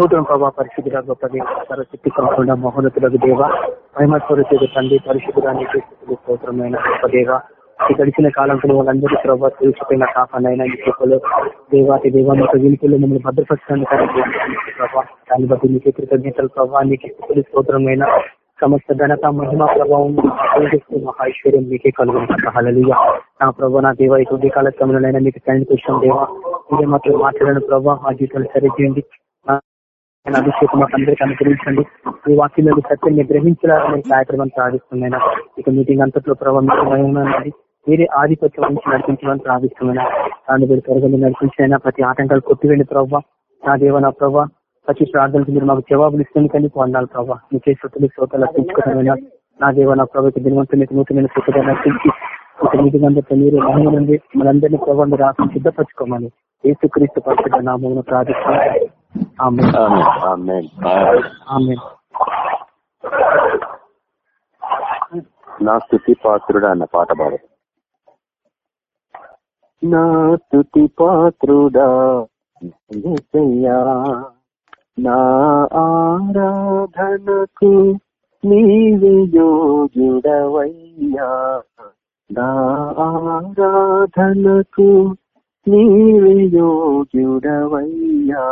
స్తోత్రం ప్రభా పరిశుద్ధుల గొప్ప దేవ సరస్వతి కాకుండా మహోన్నతులకు దేవ మహిమస్వరూపుడు తండ్రి పరిశుద్ధుడానికి స్తోత్రమైన గొప్ప దేవ. ఈ గడిచిన కాలంలో వాళ్ళందరూ ప్రభావ తెలిసిపోయిన కాపాడైనా ఈ కృపలో దేవాతి దేవ మీకు వినిపులు మిమ్మల్ని భద్రపరచడానికి ప్రభావ దాన్ని బట్టి నీకు కృతజ్ఞతలు ప్రభావ నీకు స్తోత్రమైన సమస్త ఘనత మహిమ ప్రభావం మహా ఐశ్వర్యం మీకే కలుగుతుంది నా ప్రభావ నా దేవ ఈ కాల సమయంలోనైనా మీకు తండ్రి కోసం దేవ మీరే మాత్రం మాట్లాడిన ప్రభావ మా జీవితాలు సరిచేయండి ఆయన అభిషేకం మాకు అందరికీ అనుగ్రహించండి. ఈ వాక్యంలో సత్యాన్ని గ్రహించాలని కార్యక్రమం సాధిస్తున్నాయినా ఇక మీటింగ్ అంతట్లో ప్రభావం మీరే ఆధిపత్యం నుంచి నడిపించమని ప్రార్థిస్తున్నాయినా దాన్ని మీరు త్వరగా నడిపించినైనా ప్రతి ఆటంకాలు కొట్టివేండి ప్రభావ నా దేవ నా ప్రభావ ప్రతి ప్రార్థనకు మీరు మాకు జవాబులు ఇస్తుంది కానీ పొందాలి ప్రభావ మీకే సొత్తులు శ్రోతలు అర్పించుకోవడమైనా? నా దేవ నా ప్రభావ దినవంతులు మీకు నూతనమైన స్థితిగా నడిపించి ఒక మీటింగ్ అందరితో మీరు మహిళ మనందరినీ ప్రభావం రాసి సిద్ధపరచుకోమని ఏసుక్రీస్తు పరిస్థితి నామం ప్రార్థిస్తున్నాను. నా స్థుతి పాత్రుడా అన్న పాట పాడు. నా స్థుతి పాత్రుడా నా ఆరాధనకు నీవి యోజుడవయ్యా నా ఆరాధనకు నీవి యోగ్యుడవయ్యా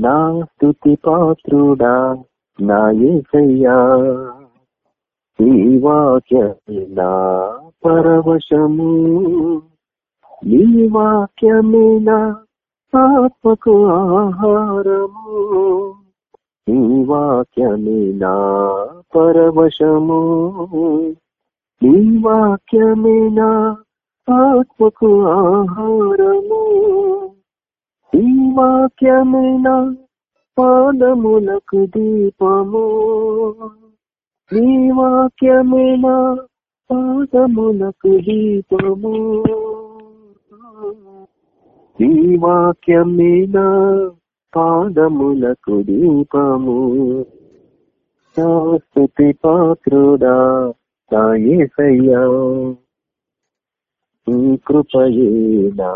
నా స్థుతి పాత్రుడా నా ఏసయ్యా. ఈ వాక్యమే నా పరవశము. నీ వాక్యమే నా ఆత్మకు ఆహారము. ఈ వాక్యమే నా పరవశము. నీ వాక్యమే నా ఆత్మకు ఆహారము. ఈ వాక్యమైన పాదములకు దీపము. ఈ వాక్యమైన పాదములకు దీపము. ఈ వాక్యమైన పాదములకు దీపము. శాస్తి పాత్రుడా సాయేసయ్యా నీ కృపయేనా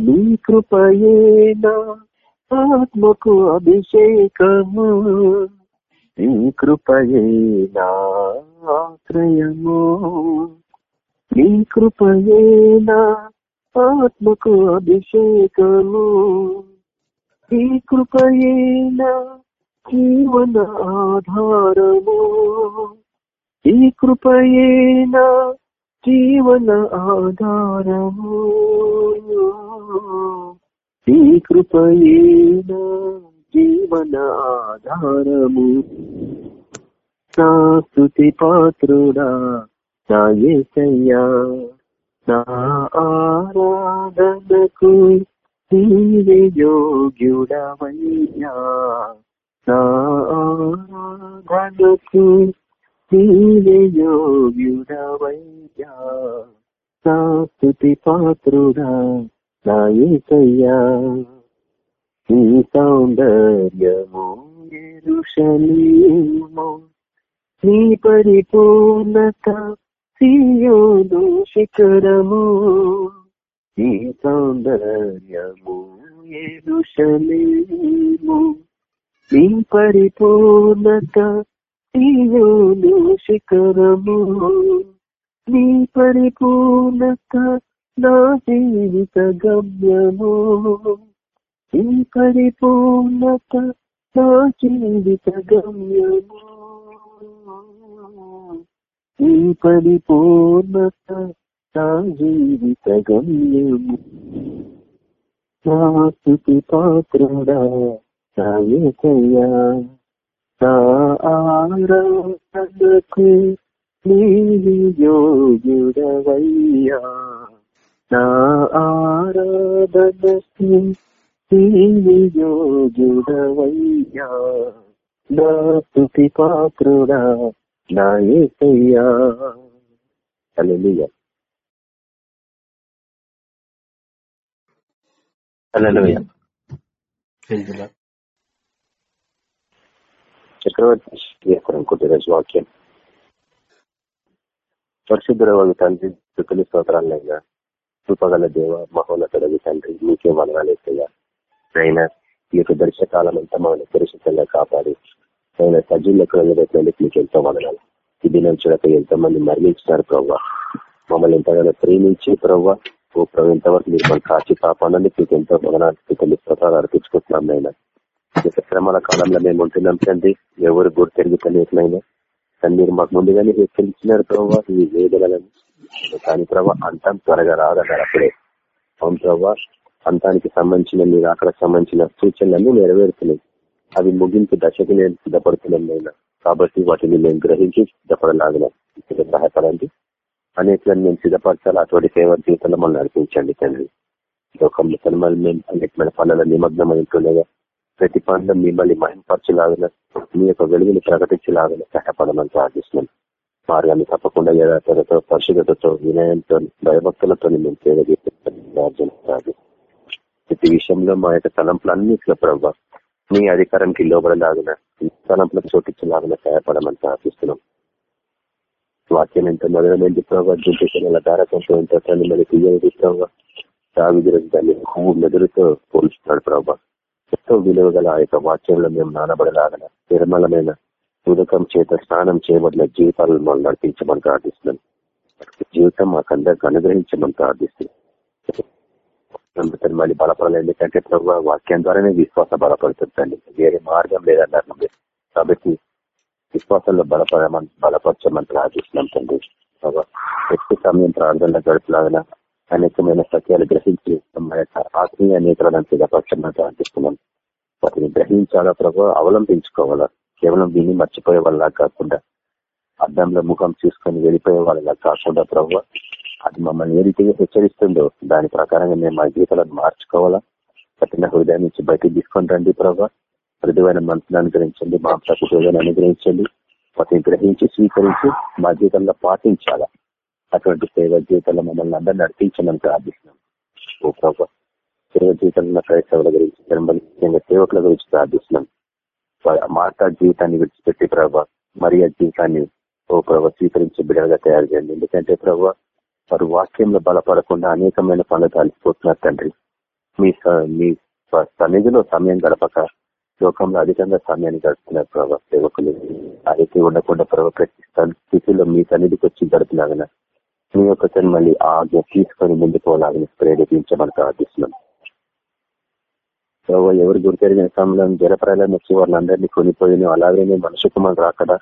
నీ కృపయేనా ఆత్మకు అభిషేకము. నీ కృపయేనా ఆశ్రయము నీ కృపయేనా ఆత్మకు అభిషేకము. నీ కృపయేనా జీవన ఆధార. కృపయేన జీవన ఆధారము. ఈ కృపయేన జీవన ఆధారము. నా స్థుతి పాత్రుడా నా ఏసయ్యా నా ఆరాధనకు నీవే యోగ్యుడవయ్యా. నా ఆరాధనకు నీవే యోగ్యుడవయ్యా నా పాత్రుడా నాయకయ్యా. నీ సౌందర్యము ఎరుషలీము. నీ పరిపూర్ణత సియోను శిఖరము. నీ సౌందర్యము ఎరుషలీము. నీ పరిపూర్ణత తీయోను శిఖరము. నీ పరిపూర్ణత నా జీవిత గమ్యము. నీ పరిపూర్ణత నా జీవిత గమ్యము. నీ పరిపూర్ణత నా జీవిత గమ్యము. నా స్థుతి పాత్రుడా నా ఏకయ్యా. ఆరాధనకు నీవి యోగుడవయ్యా నా ఆరాధనకు నీవి యోగుడవయ్యా నా స్థుతి పాత్రుడా నా ఏసయ్యా. అలెలుయ అలెలుయ చక్రవర్తి అనుకుంటే రోజు వాక్యం పరిశుద్ధుల వాళ్ళు తండ్రి దుఃఖలి స్తోత్రాలైనా చూపగల దేవ మహోన్నతుడవి తండ్రి మీకే మనగాలేసయ్యా అయినా ఈ యొక్క దర్శకాలం అంతా మమ్మల్ని సురక్షితంగా కాపాడి ఆయన సజీవులకు వెళ్ళబెట్టినందుకు మీకు ఎంతో వదనాలు ఈ దినం చూడక ఎంతో మంది మరణించినారు ప్రవ్వా మమ్మల్ని ఎంతగానో ప్రేమించి ప్రవ్వా ఓ ప్రభు ఎంతవరకు మీరు మన కాచి కాపాడని మీకు ఎంతో వదనాలు తల్లి స్తోత్రాలు అర్పించుకుంటున్నాం అయినా ఇక శ్రమల కాలంలో మేము ఉంటున్నాం తండ్రి. ఎవరు గుర్తు తిరుగుతలేకనైనా కానీ మీరు మాకు ముందుగానే హెచ్చరించినారు ప్రభావ ఈ వేదనలను. కానీ ప్రభావ అంతం త్వరగా రాదన్నారు అప్పుడే. అవును ప్రభావ అంతానికి సంబంధించిన మీరు అక్కడ సంబంధించిన సూచనలన్నీ నెరవేరుతున్నాయి. అవి ముగింపు దశకు నేను సిద్ధపడుతున్నాం నేను కాబట్టి వాటిని మేము గ్రహించి సిద్ధపడలాగిన సహాయపడండి. అనేకలను మేము సిద్ధపరచాలి. అటువంటి సేవ జీవితంలో మనం నడిపించండి తండ్రి. లోకంలో తనమల్ని మేము అనేకమైన పనుల నిమగ్నం ఉంటుండగా ప్రతి పనులు మిమ్మల్ని మహింపరచలాగిన మీ యొక్క వెలుగుని ప్రకటించలాగిన సహాయపడమని ప్రార్థిస్తున్నాం. మార్గాన్ని తప్పకుండా యథార్థతతో పరిశుభ్రతతో వినయంతో భయభక్తులతో మేము సేవ ప్రతి విషయంలో మా యొక్క తలంపులన్నింటిలో ప్రభావ మీ అధికారానికి లోబడలాగిన తలంపులకు చోటించలాగిన సహాయపడమని ప్రార్థిస్తున్నాం. వాక్యం ఎంత మొదలైంది ప్రభావ దుంటుకున్న దారకంతో ఎంత మరి తీయని ప్రభావ సాగు దాన్ని పువ్వు మెదురుతో పోల్చుతున్నాడు ప్రభావ ఎంతో విలువ గల ఆ యొక్క వాక్యంలో మేము నానబడలాగన నిర్మలమైన ఉదకం చేత స్నానం చేయబడిన జీవితాలను మనం నడిపించమని ప్రార్థిస్తున్నాం. జీవితం మాకందరికి అనుగ్రహించమని ప్రార్థిస్తున్నాం. మళ్ళీ బలపడాలి. ఎందుకంటే ప్రభు వాక్యం ద్వారానే విశ్వాసం బలపడుతుందండి వేరే మార్గం లేదన్నారు కాబట్టి విశ్వాసంలో బలపడమని బలపరచమని ప్రార్థిస్తున్నాం తండ్రి. ఎక్కువ సమయం ప్రార్థనలో గడుపులాగిన అనేకమైన సత్యాలు గ్రహించి ఆత్మీయ నేతలను సిద్ధపరచమని ప్రార్థిస్తున్నాం. వాటిని గ్రహించాలా ప్రభు? అవలంబించుకోవాలా? కేవలం విని మర్చిపోయే వాళ్ళ కాకుండా అద్దంలో ముఖం చూసుకొని వెళ్ళిపోయే వాళ్ళలా కాకుండా ప్రభు అది మమ్మల్ని ఏ రీతిగా హెచ్చరిస్తుందో దాని ప్రకారంగా మేము మా జీవితాలను మార్చుకోవాలా? కఠిన హృదయం నుంచి బయటకు తీసుకొని రండి ప్రభావ మృదువైన మనసును అనుగ్రహించండి మాంసపు హృదయాన్ని అనుగ్రహించండి. వాటిని గ్రహించి స్వీకరించి మా జీవితంలో పాటించాలా? అటువంటి సేవ జీవితంలో మమ్మల్ని అందరూ నడిపించమని ప్రార్థిస్తున్నాం. ఓ ప్రభావ సేవ జీవితంలో క్రైస్తవుల గురించి ముఖ్యంగా సేవకుల గురించి ప్రార్థిస్తున్నాం మాట జీవితాన్ని విడిచిపెట్టి ప్రభావ మరియ జీవితాన్ని ఓ ప్రభావ స్వీకరించి బిడలుగా తయారు చేయండి. ఎందుకంటే ప్రభావ వారు వాక్యంలో బలపడకుండా అనేకమైన పనులు కలిసిపోతున్నారు తండ్రి. మీ మీ సన్నిధిలో సమయం గడపక లోకంలో అధికంగా సమయాన్ని గడుపుతున్నారు ప్రభావ సేవకులు. అయితే ఉండకుండా ప్రభావ ప్రతి స్థితిలో మీ సన్నిధికి వచ్చి గడుపులాగిన మీ యొక్క మళ్ళీ ఆజ్ఞ తీసుకొని ముందుకు ప్రేరేపించమని ప్రార్థిస్తున్నాం. ప్రభావ ఎవరు గురితెరిగిన సమయంలో జలప్రాయాలను వచ్చి వాళ్ళందరినీ కొనిపోయిన అలాగే మనుషు కుమారు రాకడా?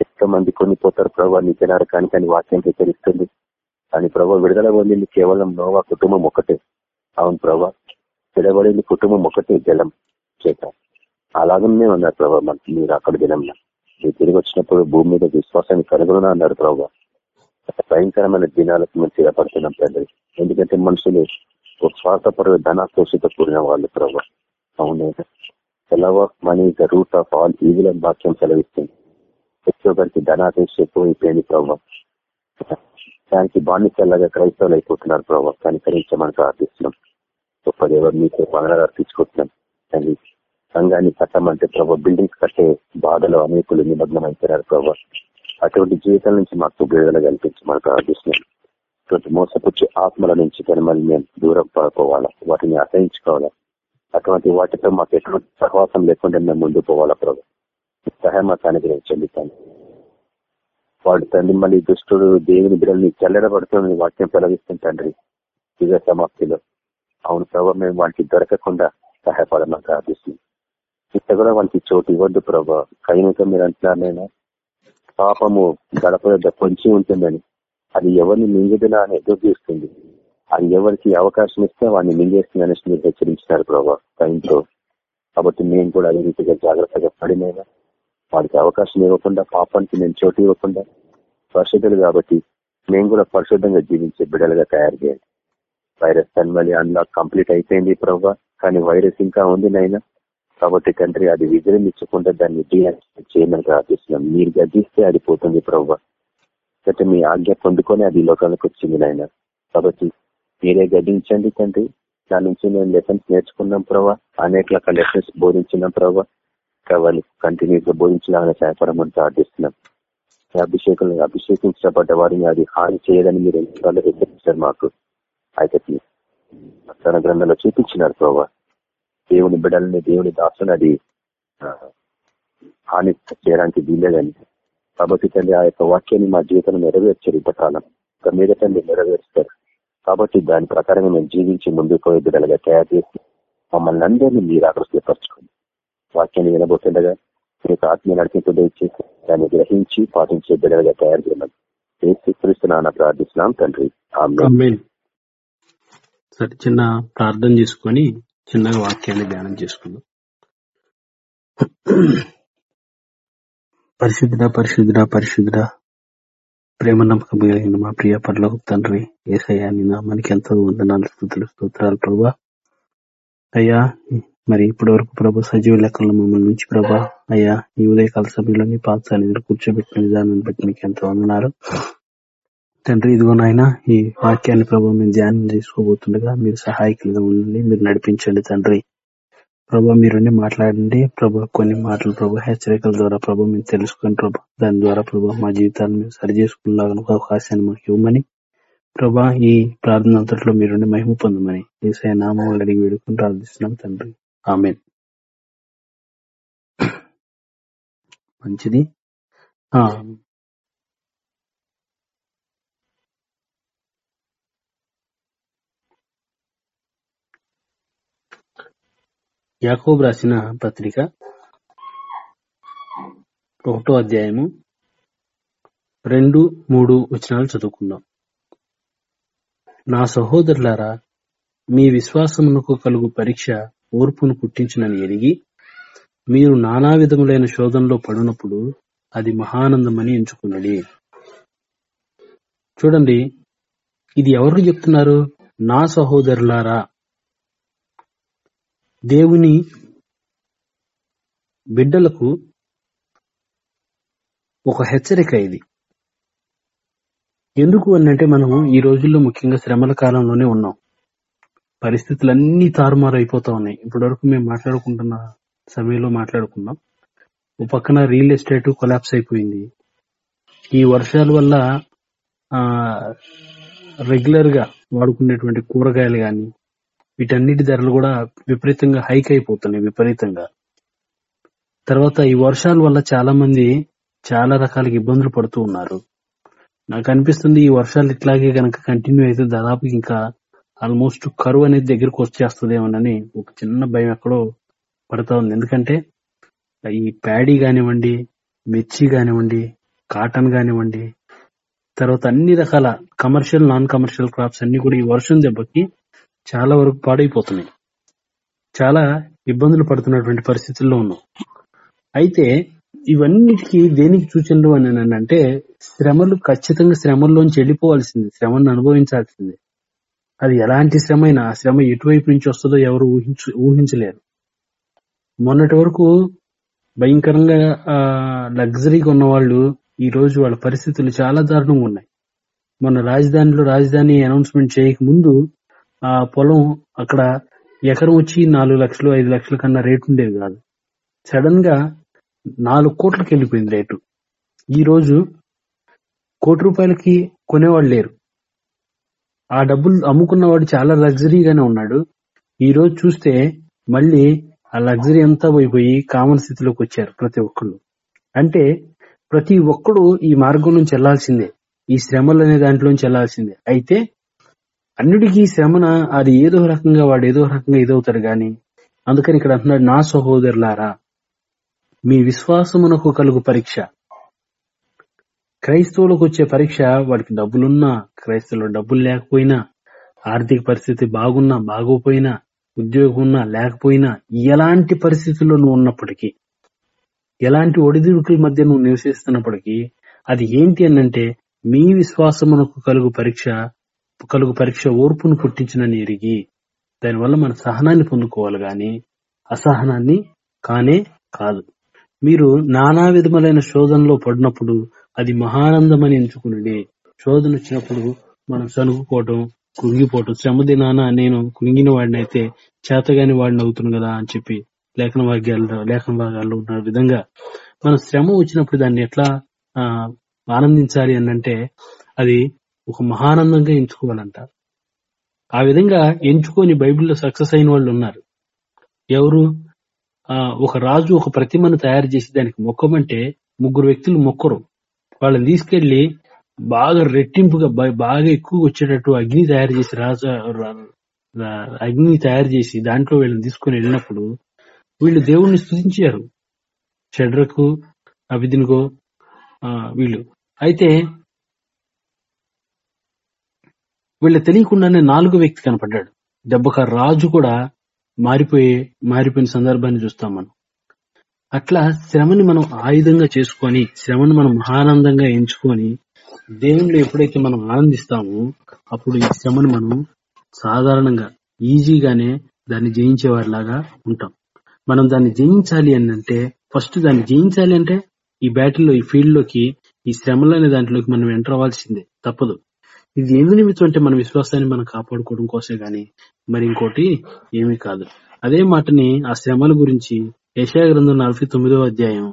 ఎంతో మంది కొనిపోతారు ప్రభావ నిజనారు కానీ అని వాక్యం హెచ్చరిస్తుంది. కానీ ప్రభావ విడుదల పొందింది కేవలం నోవా కుటుంబం ఒకటే అవును ప్రభా విడబడింది కుటుంబం ఒకటే జలం చేత. అలాగనే ఉన్నారు ప్రభా మనకి మీరు అక్కడ దినంలో మీరు తిరిగి వచ్చినప్పుడు భూమి మీద విశ్వాసాన్ని కనుగొన అన్నారు ప్రభావ భయంకరమైన దినాలకు మేము స్థిరపడుతున్నాం తండ్రి. ఎందుకంటే మనుషులు ఒక స్వార్థపర ధనాకోషిత కూడిన వాళ్ళు ప్రభావ అవును సెలవ్ of money the root of all evil అని వాక్యం సెలవిస్తుంది. ప్రతి ఒక్కరికి ధనాపేక్ష ఎక్కువైపోయింది ప్రభావ. దానికి బానిసల్లాగా క్రైస్తవులు అయిపోతున్నారు ప్రభావ. కనికరించమని ప్రార్థిస్తున్నాం. గొప్ప దేవుడు మీకు వందనాలు అర్పించుకుంటున్నాం కానీ సంఘాన్ని కట్టమంటే ప్రభావ బిల్డింగ్స్ కట్టే బాధలో అనేకులు నిమగ్నం అయిపోయారు ప్రభావ. అటువంటి జీవితం నుంచి మాకు విడుదల కల్పించమని ప్రార్థిస్తున్నాం. అటువంటి మోసపుచ్చి ఆత్మల నుంచి కానీ మళ్ళీ మేము దూరం పడుకోవాలా వాటిని అసహించుకోవాలా? అటువంటి వాటితో మాకు ఎటువంటి సహవాసం లేకుండా మేము ముందు పోవాలా ప్రభు? సహాయం మాకు అనుగ్రహించండి తండ్రి వాడు తండ్రి మళ్ళీ దుష్టుడు దేవుని బిడ్డల్ని చల్లడబడుతుంది వాక్యం తొలగిస్తుంది తండ్రి. యుగ సమాప్తిలో. అవును ప్రభావ మేము వాటికి దొరకకుండా సహాయపడమని ప్రార్థిస్తుంది ఇంత కూడా వానికి చోటు ఇవ్వద్దు ప్రభా. కైనతో మీరు అంటున్నారైనా పాపము గడప పొంచి ఉంటుందని. అది ఎవరిని మింగుదినా అని ఎదురు చూస్తుంది. అది ఎవరికి అవకాశం ఇస్తే వాడిని మింగేస్తుంది అనేసి మీరు హెచ్చరించినారు ప్రభావ టైంతో కాబట్టి మేము కూడా అదే రీతిగా జాగ్రత్తగా పడినైనా వాడికి అవకాశం ఇవ్వకుండా పాపానికి మేము చోటు ఇవ్వకుండా పరిశుద్ధులు కాబట్టి మేము కూడా పరిశుద్ధంగా జీవించే బిడ్డలుగా తయారు చేయాలి. వైరస్ తన్మలి అన్లాక్ కంప్లీట్ అయిపోయింది ప్రభావ కానీ వైరస్ ఇంకా ఉంది నైనా కాబట్టి తండ్రి అది విజృంభించకుండా దాన్ని డీయాక్టివేట్ చేయమని ప్రార్థిస్తున్నాం. మీరు గదిస్తే అది పోతుంది ప్రభావ మీ ఆజ్ఞ పొందుకొని అది లోకాలకు వచ్చింది నాయన. కాబట్టి మీరే గడ్డించండి తండ్రి. దాని నుంచి మేము లెసన్స్ నేర్చుకున్నాం ప్రభావ అనేక లెసన్స్ బోధించినాం ప్రభావ వాళ్ళు కంటిన్యూస్గా బోధించలాగానే సహాయపడమని ప్రార్థిస్తున్నాం. అభిషేకం అభిషేకించబడ్డ వారిని అది హాని చేయదని మీరు ఎన్నిసార్లు హెచ్చరించారు మాకు. అయితే తన గ్రంథంలో చూపించినారు ప్రభావ దేవుని బిడల్ని దేవుని దాసుని అది హాని చేయడానికి వీలేదని కాబట్టి తండ్రి ఆ యొక్క వాక్యాన్ని మా జీవితంలో నెరవేర్చారు ఇంతకాలం. ఇక మీద తండ్రి నెరవేరుస్తారు. కాబట్టి దాని ప్రకారంగా మేము జీవించి ముందుకు పోయే బిడ్డలుగా తయారు చేసి మమ్మల్ని అందరినీ మీరు ఆకర్షపరచుకోండి వాక్యాన్ని వినబోతుండగా మీకు ఆత్మీయ నడిపింపు దయచేసి దాన్ని గ్రహించి పాటించే బిడ్డలుగా తయారు చేయమని ఏసుక్రీస్తున్నా ప్రార్థిస్తున్నాం తండ్రి. ఆమె సరే చిన్న ప్రార్థన చేసుకొని చిన్నగా వాక్యాన్ని ధ్యానం చేసుకుందాం. పరిశుద్ధ పరిశుద్ధ పరిశుద్ధ ప్రేమ నమ్మకం కలిగిన మా ప్రియ పర్లకు తండ్రి ఏసయ్యా నీ నామానికి ఎంతో వందనాలు స్థుతులు స్తోత్రాలు ప్రభా. అయ్యా మరి ఇప్పటి వరకు ప్రభు సజీవ లెక్కల్లో మమ్మల్ని నుంచి ప్రభా అయ్యా ఈ ఉదయకాల సమయంలో నీ పాత కూర్చోబెట్టిన విధానాన్ని బట్టి మీకు ఎంతో వందనాలు. తండ్రి ఇదిగో నాయన ఈ వాక్యాన్ని ప్రభు మేము ధ్యానం చేసుకోబోతుండగా మీరు సహాయకులుగా ఉండండి మీరు నడిపించండి తండ్రి. ప్రభు మీరుండి మాట్లాడండి. ప్రభు కొన్ని మాటలు ప్రభు హెచ్చరికల ద్వారా ప్రభు మేము తెలుసుకుని ప్రభు దాని ద్వారా ప్రభు మా జీవితాన్ని మేము సరి చేసుకునేలాగా ఒక అవకాశాన్ని మాకు ఇవ్వమని ప్రభా ఈ ప్రార్థన అంతట్లో మీరుండి మహిమ పొందమని ఈసే నామం అడిగి వేడుకుని ప్రార్థిస్తున్నాం తండ్రి. ఆమె మంచిది. యాకోబు రాసిన పత్రిక ఒకటో అధ్యాయము రెండు మూడు వచనాలు చదువుకుందాం. నా సహోదరులారా మీ విశ్వాసమునకు కలుగు పరీక్ష ఓర్పును పుట్టించునని ఎరిగి మీరు నానా విధములైన శోధనలో పడినప్పుడు అది మహానందమని ఎంచుకున్నది చూడండి ఇది ఎవరు చెప్తున్నారు? నా సహోదరులారా దేవుని బిడ్డలకు ఒక హెచ్చరిక ఇది. ఎందుకు అనంటే మనం ఈ రోజుల్లో ముఖ్యంగా శ్రమల కాలంలోనే ఉన్నాం. పరిస్థితులన్నీ తారుమారు అయిపోతా ఉన్నాయి. ఇప్పటి వరకు మేము మాట్లాడుకుంటున్న సమయంలో మాట్లాడుకున్నాం. ఓ పక్కన రియల్ ఎస్టేట్ కొలాప్స్ అయిపోయింది. ఈ వర్షాల వల్ల ఆ రెగ్యులర్గా వాడుకునేటువంటి కూరగాయలు కానీ వీటన్నిటి ధరలు కూడా విపరీతంగా హైక్ అయిపోతున్నాయి విపరీతంగా. తర్వాత ఈ వర్షాల వల్ల చాలా మంది చాలా రకాల ఇబ్బందులు పడుతూ ఉన్నారు. నాకు అనిపిస్తుంది ఈ వర్షాలు ఇట్లాగే గనక కంటిన్యూ అయితే దాదాపు ఇంకా ఆల్మోస్ట్ కరువు అనేది దగ్గరకు వచ్చేస్తుందేమోనని ఒక చిన్న భయం ఎక్కడో పడతా ఉంది. ఎందుకంటే ఈ ప్యాడీ కానివ్వండి మిర్చి కానివ్వండి కాటన్ కానివ్వండి తర్వాత అన్ని రకాల కమర్షియల్ నాన్ కమర్షియల్ క్రాప్స్ అన్ని కూడా ఈ వర్షం దెబ్బకి చాలా వరకు పాడైపోతున్నాయి. చాలా ఇబ్బందులు పడుతున్నటువంటి పరిస్థితుల్లో ఉన్నాం. అయితే ఇవన్నిటికీ దేనికి సూచనలు అని అంటే శ్రమలు ఖచ్చితంగా శ్రమల్లోంచి వెళ్ళిపోవాల్సింది శ్రమను అనుభవించాల్సిందే. అది ఎలాంటి శ్రమ అయినా ఆ శ్రమ ఎటువైపు నుంచి వస్తుందో ఎవరు ఊహించు ఊహించలేరు. మొన్నటి వరకు భయంకరంగా లగ్జరీగా ఉన్న వాళ్ళు ఈ రోజు వాళ్ళ పరిస్థితులు చాలా దారుణంగా ఉన్నాయి. మొన్న రాజధానిలో రాజధాని అనౌన్స్మెంట్ చేయక ముందు ఆ పొలం అక్కడ ఎకరం వచ్చి నాలుగు లక్షలు ఐదు లక్షల కన్నా రేటు ఉండేది కాదు. సడన్గా నాలుగు కోట్లకి వెళ్ళిపోయింది రేటు. ఈ రోజు కోటి రూపాయలకి కొనేవాళ్ళు లేరు. ఆ డబ్బులు అమ్ముకున్నవాడు చాలా లగ్జరీగానే ఉన్నాడు. ఈ రోజు చూస్తే మళ్ళీ ఆ లగ్జరీ అంతా పోయిపోయి కామన్ స్థితిలోకి వచ్చారు ప్రతి ఒక్కళ్ళు. అంటే ప్రతి ఒక్కడు ఈ మార్గం నుంచి వెళ్ళాల్సిందే ఈ శ్రమలు అనే దాంట్లోంచి వెళ్ళాల్సిందే అయితే అన్నిటికీ శ్రమన అది ఏదో రకంగా వాడు ఏదో రకంగా ఇదవుతాడు గాని అందుకని ఇక్కడ అంటున్నాడు నా సహోదరులారా మీ విశ్వాసమునకు కలుగు పరీక్ష. క్రైస్తవులకు వచ్చే పరీక్ష వాడికి డబ్బులున్నా క్రైస్తవులు డబ్బులు లేకపోయినా ఆర్థిక పరిస్థితి బాగున్నా బాగోపోయినా ఉద్యోగం ఉన్నా లేకపోయినా ఎలాంటి పరిస్థితుల్లో నువ్వు ఉన్నప్పటికీ ఎలాంటి ఒడిదుడుకుల మధ్య నువ్వు నివసిస్తున్నప్పటికీ అది ఏంటి అనంటే మీ విశ్వాసమునకు కలుగు పరీక్ష కలుగు పరీక్ష ఓర్పును పుట్టించినని ఎరిగి దానివల్ల మన సహనాన్ని పొందుకోవాలి గాని అసహనాన్ని కానే కాదు. మీరు నానా విధములైన శోధనలో పడినప్పుడు అది మహానందమని ఎంచుకుని శోధన వచ్చినప్పుడు మనం సనుగుకోవటం కృంగిపోవటం శ్రమ దినాన నేను కృంగిన వాడిని అయితే చేతగాని వాడిని అవుతును కదా అని చెప్పి లేఖన వాక్యాలు లేఖన భాగాల్లో ఉన్న విధంగా మన శ్రమ వచ్చినప్పుడు దాన్ని ఎట్లా ఆనందించాలి అని అంటే అది ఒక మహానందంగా ఎంచుకోవాలంట ఆ విధంగా ఎంచుకొని బైబిల్లో సక్సెస్ అయిన వాళ్ళు ఉన్నారు. ఎవరు? ఒక రాజు ఒక ప్రతిమను తయారు చేసి దానికి మొక్కమంటే ముగ్గురు వ్యక్తులు మొక్కరు. వాళ్ళని తీసుకెళ్ళి బాగా రెట్టింపుగా బాగా ఎక్కువ వచ్చేటట్టు అగ్ని తయారు చేసి రాజు రా- అగ్ని తయారు చేసి దాంట్లో వీళ్ళని తీసుకొని వెళ్ళినప్పుడు వీళ్ళు దేవుణ్ణి స్థుతించారు షడ్రకు అభిదినిగో ఆ, వీళ్ళు. అయితే వీళ్ళ తెలియకుండానే నాలుగో వ్యక్తి కనపడ్డాడు. దెబ్బక రాజు కూడా మారిపోయే మారిపోయిన సందర్భాన్ని చూస్తాం మనం. అట్లా శ్రమని మనం ఆయుధంగా చేసుకొని శ్రమను మనం ఆనందంగా ఎంచుకొని దేవుణ్ణి ఎప్పుడైతే మనం ఆనందిస్తామో అప్పుడు ఈ శ్రమను మనం సాధారణంగా ఈజీగానే దాన్ని జయించేవారిలాగా ఉంటాం. మనం దాన్ని జయించాలి అని అంటే ఫస్ట్ దాన్ని జయించాలి అంటే ఈ బ్యాటిల్లో ఈ ఫీల్డ్లోకి ఈ శ్రమలనే దాంట్లోకి మనం ఎంటర్ అవ్వాల్సిందే. తప్పదు. ఇది ఎందు నిమిత్తం అంటే మన విశ్వాసాన్ని మనం కాపాడుకోవడం కోసమే గాని మరి ఇంకోటి ఏమీ కాదు. అదే మాటని ఆ శ్రమల గురించి యశా గ్రంథం నలభై తొమ్మిదో అధ్యాయం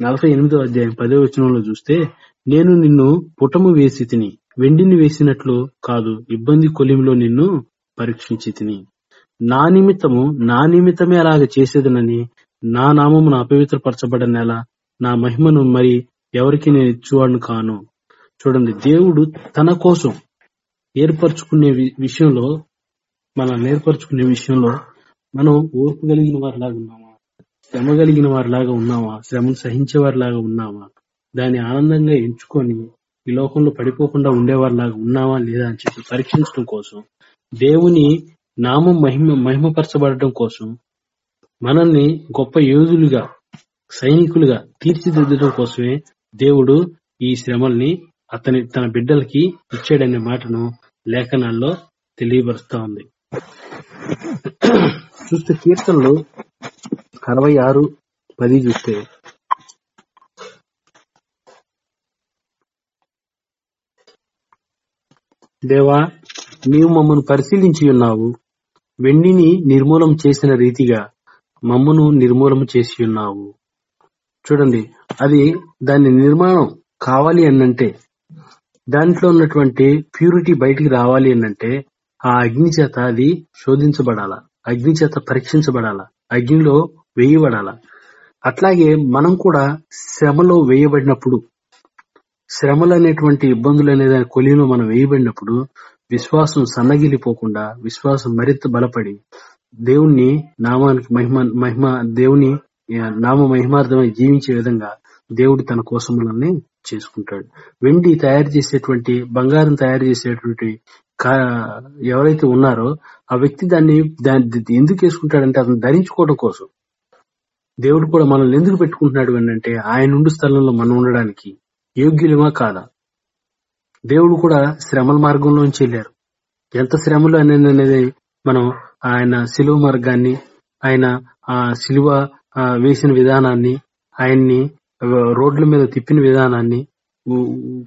నలభై ఎనిమిదో అధ్యాయం పదో వచనంలో చూస్తే నేను నిన్ను పుటము వేసి తిని వెండిని వేసినట్లు కాదు ఇబ్బంది కొలిమిలో నిన్ను పరీక్షించి తిని. నా నిమిత్తము నా నిమిత్తమే అలాగ చేసేదనని నా నామమును నెల నా మహిమను మరి ఎవరికి నేను ఇచ్చువాడును కాను. చూడండి దేవుడు తన కోసం ఏర్పరచుకునే వి- విషయంలో మనం ఏర్పరచుకునే విషయంలో మనం ఓర్పు కలిగిన వారిలాగా ఉన్నామా? శ్రమ కలిగిన వారిలాగా ఉన్నామా? శ్రమను సహించే వారిలాగా ఉన్నామా? దాన్ని ఆనందంగా ఎంచుకొని ఈ లోకంలో పడిపోకుండా ఉండేవారిలాగా ఉన్నామా లేదా అని చెప్పి పరీక్షించడం కోసం దేవుని నామం మహిమ మహిమపరచబడటం కోసం మనల్ని గొప్ప యోధులుగా సైనికులుగా తీర్చిదిద్దడం కోసమే దేవుడు ఈ శ్రమల్ని అతని తన బిడ్డలకి ఇచ్చాడనే మాటను లేఖనాల్లో తెలియపరుస్తా ఉంది. చూస్తే కీర్తనలు అరవై ఆరు పది చూస్తే. దేవా నీవు మమ్మను పరిశీలించి ఉన్నావు. వెండిని నిర్మూలం చేసిన రీతిగా మమ్మను నిర్మూలం చేసి ఉన్నావు. చూడండి అది దాని నిర్మాణం కావాలి అనంటే దాంట్లో ఉన్నటువంటి ప్యూరిటీ బయటికి రావాలి అంటే ఆ అగ్ని చేత అది శోధించబడాల? అగ్ని చేత పరీక్షించబడాల? అగ్నిలో వేయబడాల? అట్లాగే మనం కూడా శ్రమలో వేయబడినప్పుడు శ్రమలు అనేటువంటి ఇబ్బందులు అనే దాని కొలిలో మనం వేయబడినప్పుడు విశ్వాసం సన్నగిలిపోకుండా విశ్వాసం మరింత బలపడి దేవుణ్ణి నామానికి మహిమ మహిమ దేవుని నామ మహిమార్థమై జీవించే విధంగా దేవుడు తన కోసం మనల్ని చేసుకుంటాడు. వెండి తయారు చేసేటువంటి బంగారం తయారు చేసేటువంటి కా- ఎవరైతే ఉన్నారో ఆ వ్యక్తి దాన్ని దాన్ని ఎందుకు వేసుకుంటాడంటే అతను ధరించుకోవడం కోసం. దేవుడు కూడా మనల్ని ఎందుకు పెట్టుకుంటున్నాడు అంటే ఆయన ఉండు స్థలంలో మనం ఉండడానికి యోగ్యులమా కాదా? దేవుడు కూడా శ్రమల మార్గంలోంచి వెళ్ళారు. ఎంత శ్రమలు అనేది అనేది మనం ఆయన సిలువ మార్గాన్ని ఆయన ఆ సిలువ ఆ, వేసిన విధానాన్ని ఆయన్ని రోడ్ల మీద తిప్పిన విధానాన్ని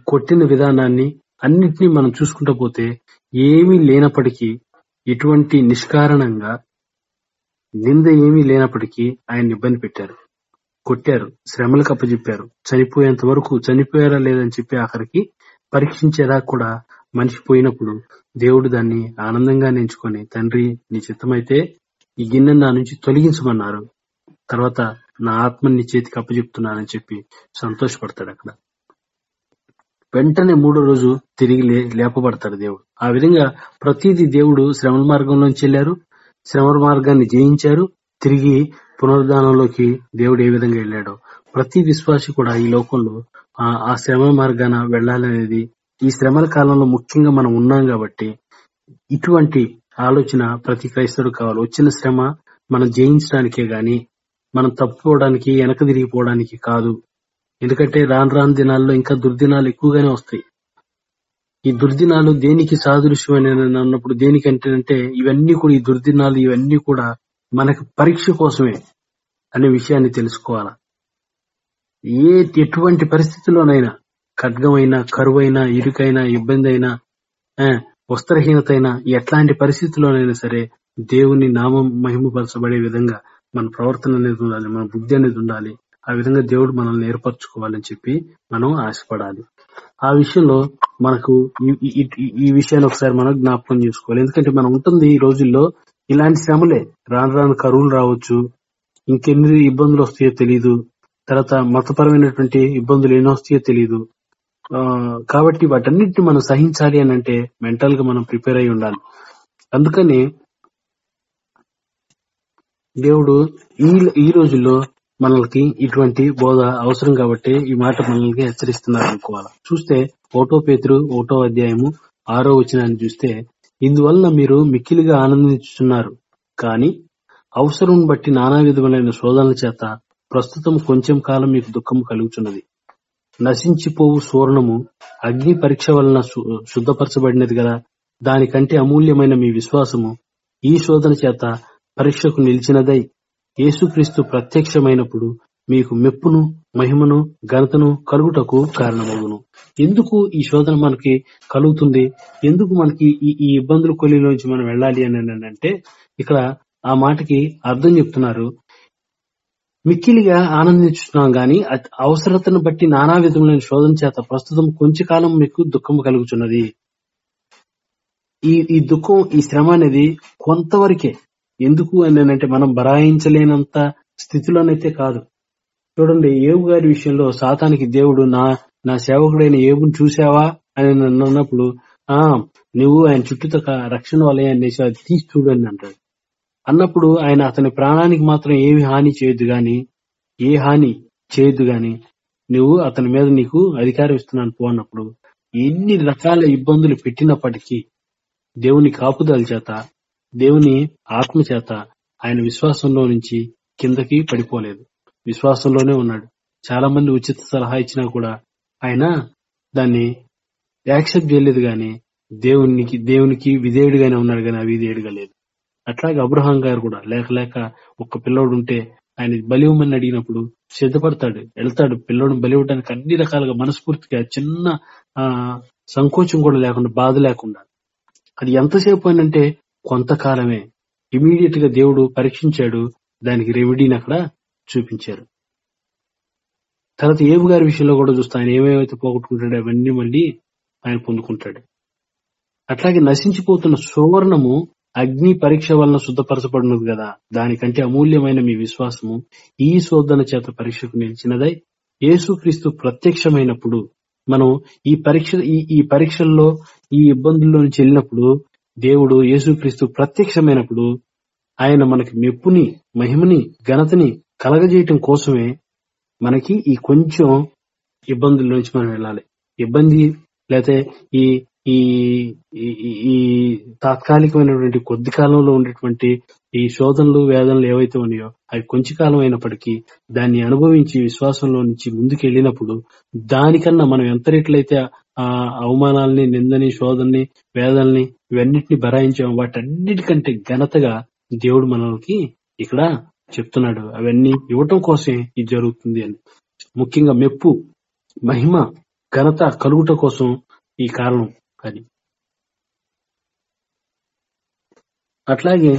కొట్టిన విధానాన్ని అన్నిటినీ మనం చూసుకుంటూ పోతే ఏమీ లేనప్పటికీ ఎటువంటి నిష్కారణంగా నింద ఏమీ లేనప్పటికీ ఆయన ఇబ్బంది పెట్టారు. కొట్టారు శ్రమలకు అప్పచెప్పారు చనిపోయేంత వరకు చనిపోయారా లేదని చెప్పి ఆఖరికి పరీక్షించేలా కూడా మనిషి పోయినప్పుడు దేవుడు దాన్ని ఆనందంగా ఎంచుకొని తండ్రి నీ చిత్తమైతే ఈ గిన్నె నా నుంచి తొలగించమన్నారు. తర్వాత నా ఆత్మని నీ చేతికి అప్పచెప్తున్నానని చెప్పి సంతోషపడతాడు అక్కడ. వెంటనే మూడో రోజు తిరిగి లే లేపబడతాడు దేవుడు. ఆ విధంగా ప్రతిదీ దేవుడు శ్రమల మార్గంలోంచి వెళ్ళారు. శ్రమ మార్గాన్ని జయించారు. తిరిగి పునరుద్ధానంలోకి దేవుడు ఏ విధంగా వెళ్ళాడో. ప్రతి విశ్వాసి కూడా ఈ లోకంలో ఆ ఆ శ్రమ మార్గాన వెళ్ళాలనేది ఈ శ్రమల కాలంలో ముఖ్యంగా మనం ఉన్నాం కాబట్టి ఇటువంటి ఆలోచన ప్రతి క్రైస్తవుడు కావాలి. వచ్చిన శ్రమ మనం జయించడానికే గాని మనం తప్పుకోవడానికి వెనక తిరిగిపోవడానికి కాదు. ఎందుకంటే రాను రాను దినాల్లో ఇంకా దుర్దినాలు ఎక్కువగానే వస్తాయి. ఈ దుర్దినాలు దేనికి సాదృశ్యం అని అన్నప్పుడు దేనికంటే అంటే ఇవన్నీ కూడా ఈ దుర్దినాలు ఇవన్నీ కూడా మనకు పరీక్ష కోసమే అనే విషయాన్ని తెలుసుకోవాలా. ఏ ఎటువంటి పరిస్థితిలోనైనా ఖడ్గమైనా కరువైనా ఇరుకైనా ఇబ్బంది అయినా ఆ, వస్త్రహీనత అయినా ఎట్లాంటి పరిస్థితుల్లోనైనా సరే దేవుని నామం మహిమపరచబడే విధంగా మన ప్రవర్తన అనేది ఉండాలి మన బుద్ధి అనేది ఉండాలి. ఆ విధంగా దేవుడు మనల్ని ఏర్పరచుకోవాలని చెప్పి మనం ఆశపడాలి. ఆ విషయంలో మనకు ఈ- ఈ- విషయాన్ని ఒకసారి మనం జ్ఞాపకం చేసుకోవాలి. ఎందుకంటే మనం ఉంటుంది ఈ రోజుల్లో ఇలాంటి శ్రమలే. రాను రాను కరువులు రావచ్చు ఇంకెన్ని ఇబ్బందులు వస్తాయో తెలియదు తర్వాత మతపరమైనటువంటి ఇబ్బందులు ఎన్ని వస్తాయో తెలియదు కాబట్టి వాటన్నిటిని మనం సహించాలి అని అంటే మెంటల్గా మనం ప్రిపేర్ అయి ఉండాలి. అందుకని దేవుడు ఈ ఈ రోజుల్లో మనల్కి ఇటువంటి బోధ అవసరం కాబట్టి ఈ మాట మనల్ని హెచ్చరిస్తున్నారు అనుకోవాలి? చూస్తే ఓటో పేతురు ఓటో అధ్యాయము ఆరో వచనాన్ని చూస్తే ఇందువలన మీరు మిక్కిలిగా ఆనందించుతున్నారు కానీ అవసరం బట్టి నానా విధములైన శోధనల చేత ప్రస్తుతం కొంచెం కాలం మీకు దుఃఖం కలుగుతున్నది నశించిపోవు సువర్ణము అగ్ని పరీక్ష వలన శుద్ధపరచబడినది గల దానికంటే అమూల్యమైన మీ విశ్వాసము ఈ శోధన చేత పరీక్షకు నిలిచినదై యేసుక్రీస్తు ప్రత్యక్షమైనప్పుడు మీకు మెప్పును మహిమను ఘనతను కలుగుటకు కారణమవును ఎందుకు ఈ శోధన మనకి కలుగుతుంది? ఎందుకు మనకి ఈ ఈ ఇబ్బందుల కొలిలోంచి మనం వెళ్ళాలి అని అంటే ఇక్కడ ఆ మాటకి అర్థం చెప్తున్నారు. మిక్కిలిగా ఆనందించుతున్నాం గాని అవసరతను బట్టి నానా విధములైన శోధన చేత ప్రస్తుతం కొంచెం కాలం మీకు దుఃఖం కలుగుతున్నది ఈ ఈ దుఃఖం ఈ శ్రమ అనేది కొంతవరకే ఎందుకు అని అంటే మనం బరాయించలేనంత స్థితిలోనైతే కాదు. చూడండి ఏవు గారి విషయంలో సాతానికి దేవుడు నా నా సేవకుడైన ఏవుని చూసావా అని నన్ను అన్నప్పుడు ఆ నువ్వు ఆయన చుట్టూతో రక్షణ వలయాన్ని అది తీసి చూడండి అంటాడు. అన్నప్పుడు ఆయన అతని ప్రాణానికి మాత్రం ఏమి హాని చేయదు గాని ఏ హాని చేయొద్దు గాని నువ్వు అతని మీద నీకు అధికారం ఇస్తున్నాను పో అన్నప్పుడు ఎన్ని రకాల ఇబ్బందులు పెట్టినప్పటికీ దేవుని కాపుదల చేత దేవుని ఆత్మ చేత ఆయన విశ్వాసంలో నుంచి కిందకి పడిపోలేదు. విశ్వాసంలోనే ఉన్నాడు. చాలా మంది ఉచిత సలహా ఇచ్చినా కూడా ఆయన దాన్ని యాక్సెప్ట్ చేయలేదు గాని దేవునికి దేవునికి విధేయుడిగానే ఉన్నాడు గాని అవిధేయుడిగా లేదు. అట్లాగే అబ్రహాం గారు కూడా లేక లేక ఒక్క పిల్లోడు ఉంటే ఆయన బలి అడిగినప్పుడు సిద్ధపడతాడు వెళ్తాడు. పిల్లోడు బలి ఇవ్వడానికి అన్ని రకాలుగా మనస్ఫూర్తిగా చిన్న ఆ సంకోచం కూడా లేకుండా బాధ లేకుండా. అది ఎంతసేపు అని అంటే కొంతకాలమే ఇమీడియట్గా దేవుడు పరీక్షించాడు. దానికి రెమెడీని అక్కడ చూపించారు. తర్వాత ఏబు గారి విషయంలో కూడా చూస్తే ఆయన ఏమేమైతే పోగొట్టుకుంటాడో అవన్నీ మళ్ళీ ఆయన పొందుకుంటాడు. అట్లాగే నశించిపోతున్న సువర్ణము అగ్ని పరీక్ష వలన శుద్ధపరచబడినది కదా. దానికంటే అమూల్యమైన మీ విశ్వాసము ఈ శోధన చేత పరీక్షకు నిలిచినదై యేసుక్రీస్తు ప్రత్యక్షమైనప్పుడు మనం ఈ పరీక్ష ఈ ఈ పరీక్షల్లో ఈ ఇబ్బందుల్లో నుంచి వెళ్ళినప్పుడు దేవుడు యేసుక్రీస్తు ప్రత్యక్షమైనప్పుడు ఆయన మనకి మెప్పుని మహిమని ఘనతని కలగజేయటం కోసమే మనకి ఈ కొంచెం ఇబ్బందుల నుంచి మనం వెళ్ళాలి. ఇబ్బంది లేకపోతే ఈ ఈ ఈ- తాత్కాలికమైనటువంటి కొద్ది కాలంలో ఉండేటువంటి ఈ శోధనలు వేదనలు ఏవైతే ఉన్నాయో అవి కొంచెం కాలం అయినప్పటికీ దాన్ని అనుభవించి విశ్వాసంలో నుంచి ముందుకు వెళ్ళినప్పుడు దానికన్నా మనం ఎంత రెట్లయితే ఆ అవమానాల్ని నిందని శోధనని వేదనల్ని ఇవన్నిటిని భరాయించాం వాటన్నిటికంటే ఘనతగా దేవుడు మనకి ఇక్కడ చెప్తున్నాడు. అవన్నీ ఇవ్వటం కోసమే ఇది జరుగుతుంది అని. ముఖ్యంగా మెప్పు మహిమ ఘనత కలుగుట కోసం ఈ కారణం అని. అట్లాగే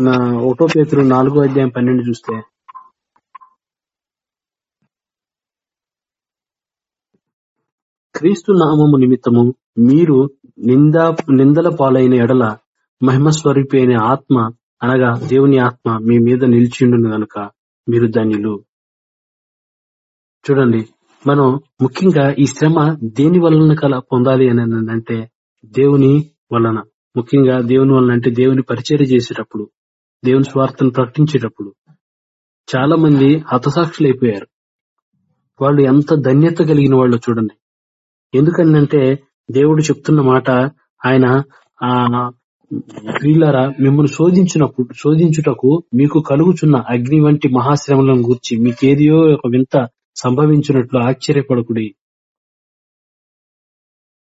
నా ఒకటో పేతురు నాలుగో అధ్యాయం పన్నెండు చూస్తే క్రీస్తు నామము నిమిత్తము మీరు నిందా నిందల పాలైన ఎడల మహిమ స్వరూపి అయిన ఆత్మ అనగా దేవుని ఆత్మ మీ మీద నిలిచిండును గనుక మీరు ధన్యులు. చూడండి మనం ముఖ్యంగా ఈ శ్రమ దేని వలన కల పొందాలి అని అంటే దేవుని వలన. ముఖ్యంగా దేవుని వలన అంటే దేవుని పరిచయం చేసేటప్పుడు దేవుని స్వార్థను ప్రకటించేటప్పుడు. చాలా మంది హతసాక్షులైపోయారు. వాళ్ళు ఎంత ధన్యత కలిగిన వాళ్ళు చూడండి. ఎందుకనంటే దేవుడు చెప్తున్న మాట ఆయన ఆ వీళ్ళరా మిమ్మల్ని శోధించినప్పుడు శోధించుటకు మీకు కలుగుచున్న అగ్ని వంటి మహాశ్రమలను గూర్చి మీకేదియో ఒక వింత సంభవించినట్లు ఆశ్చర్యపడకుడి.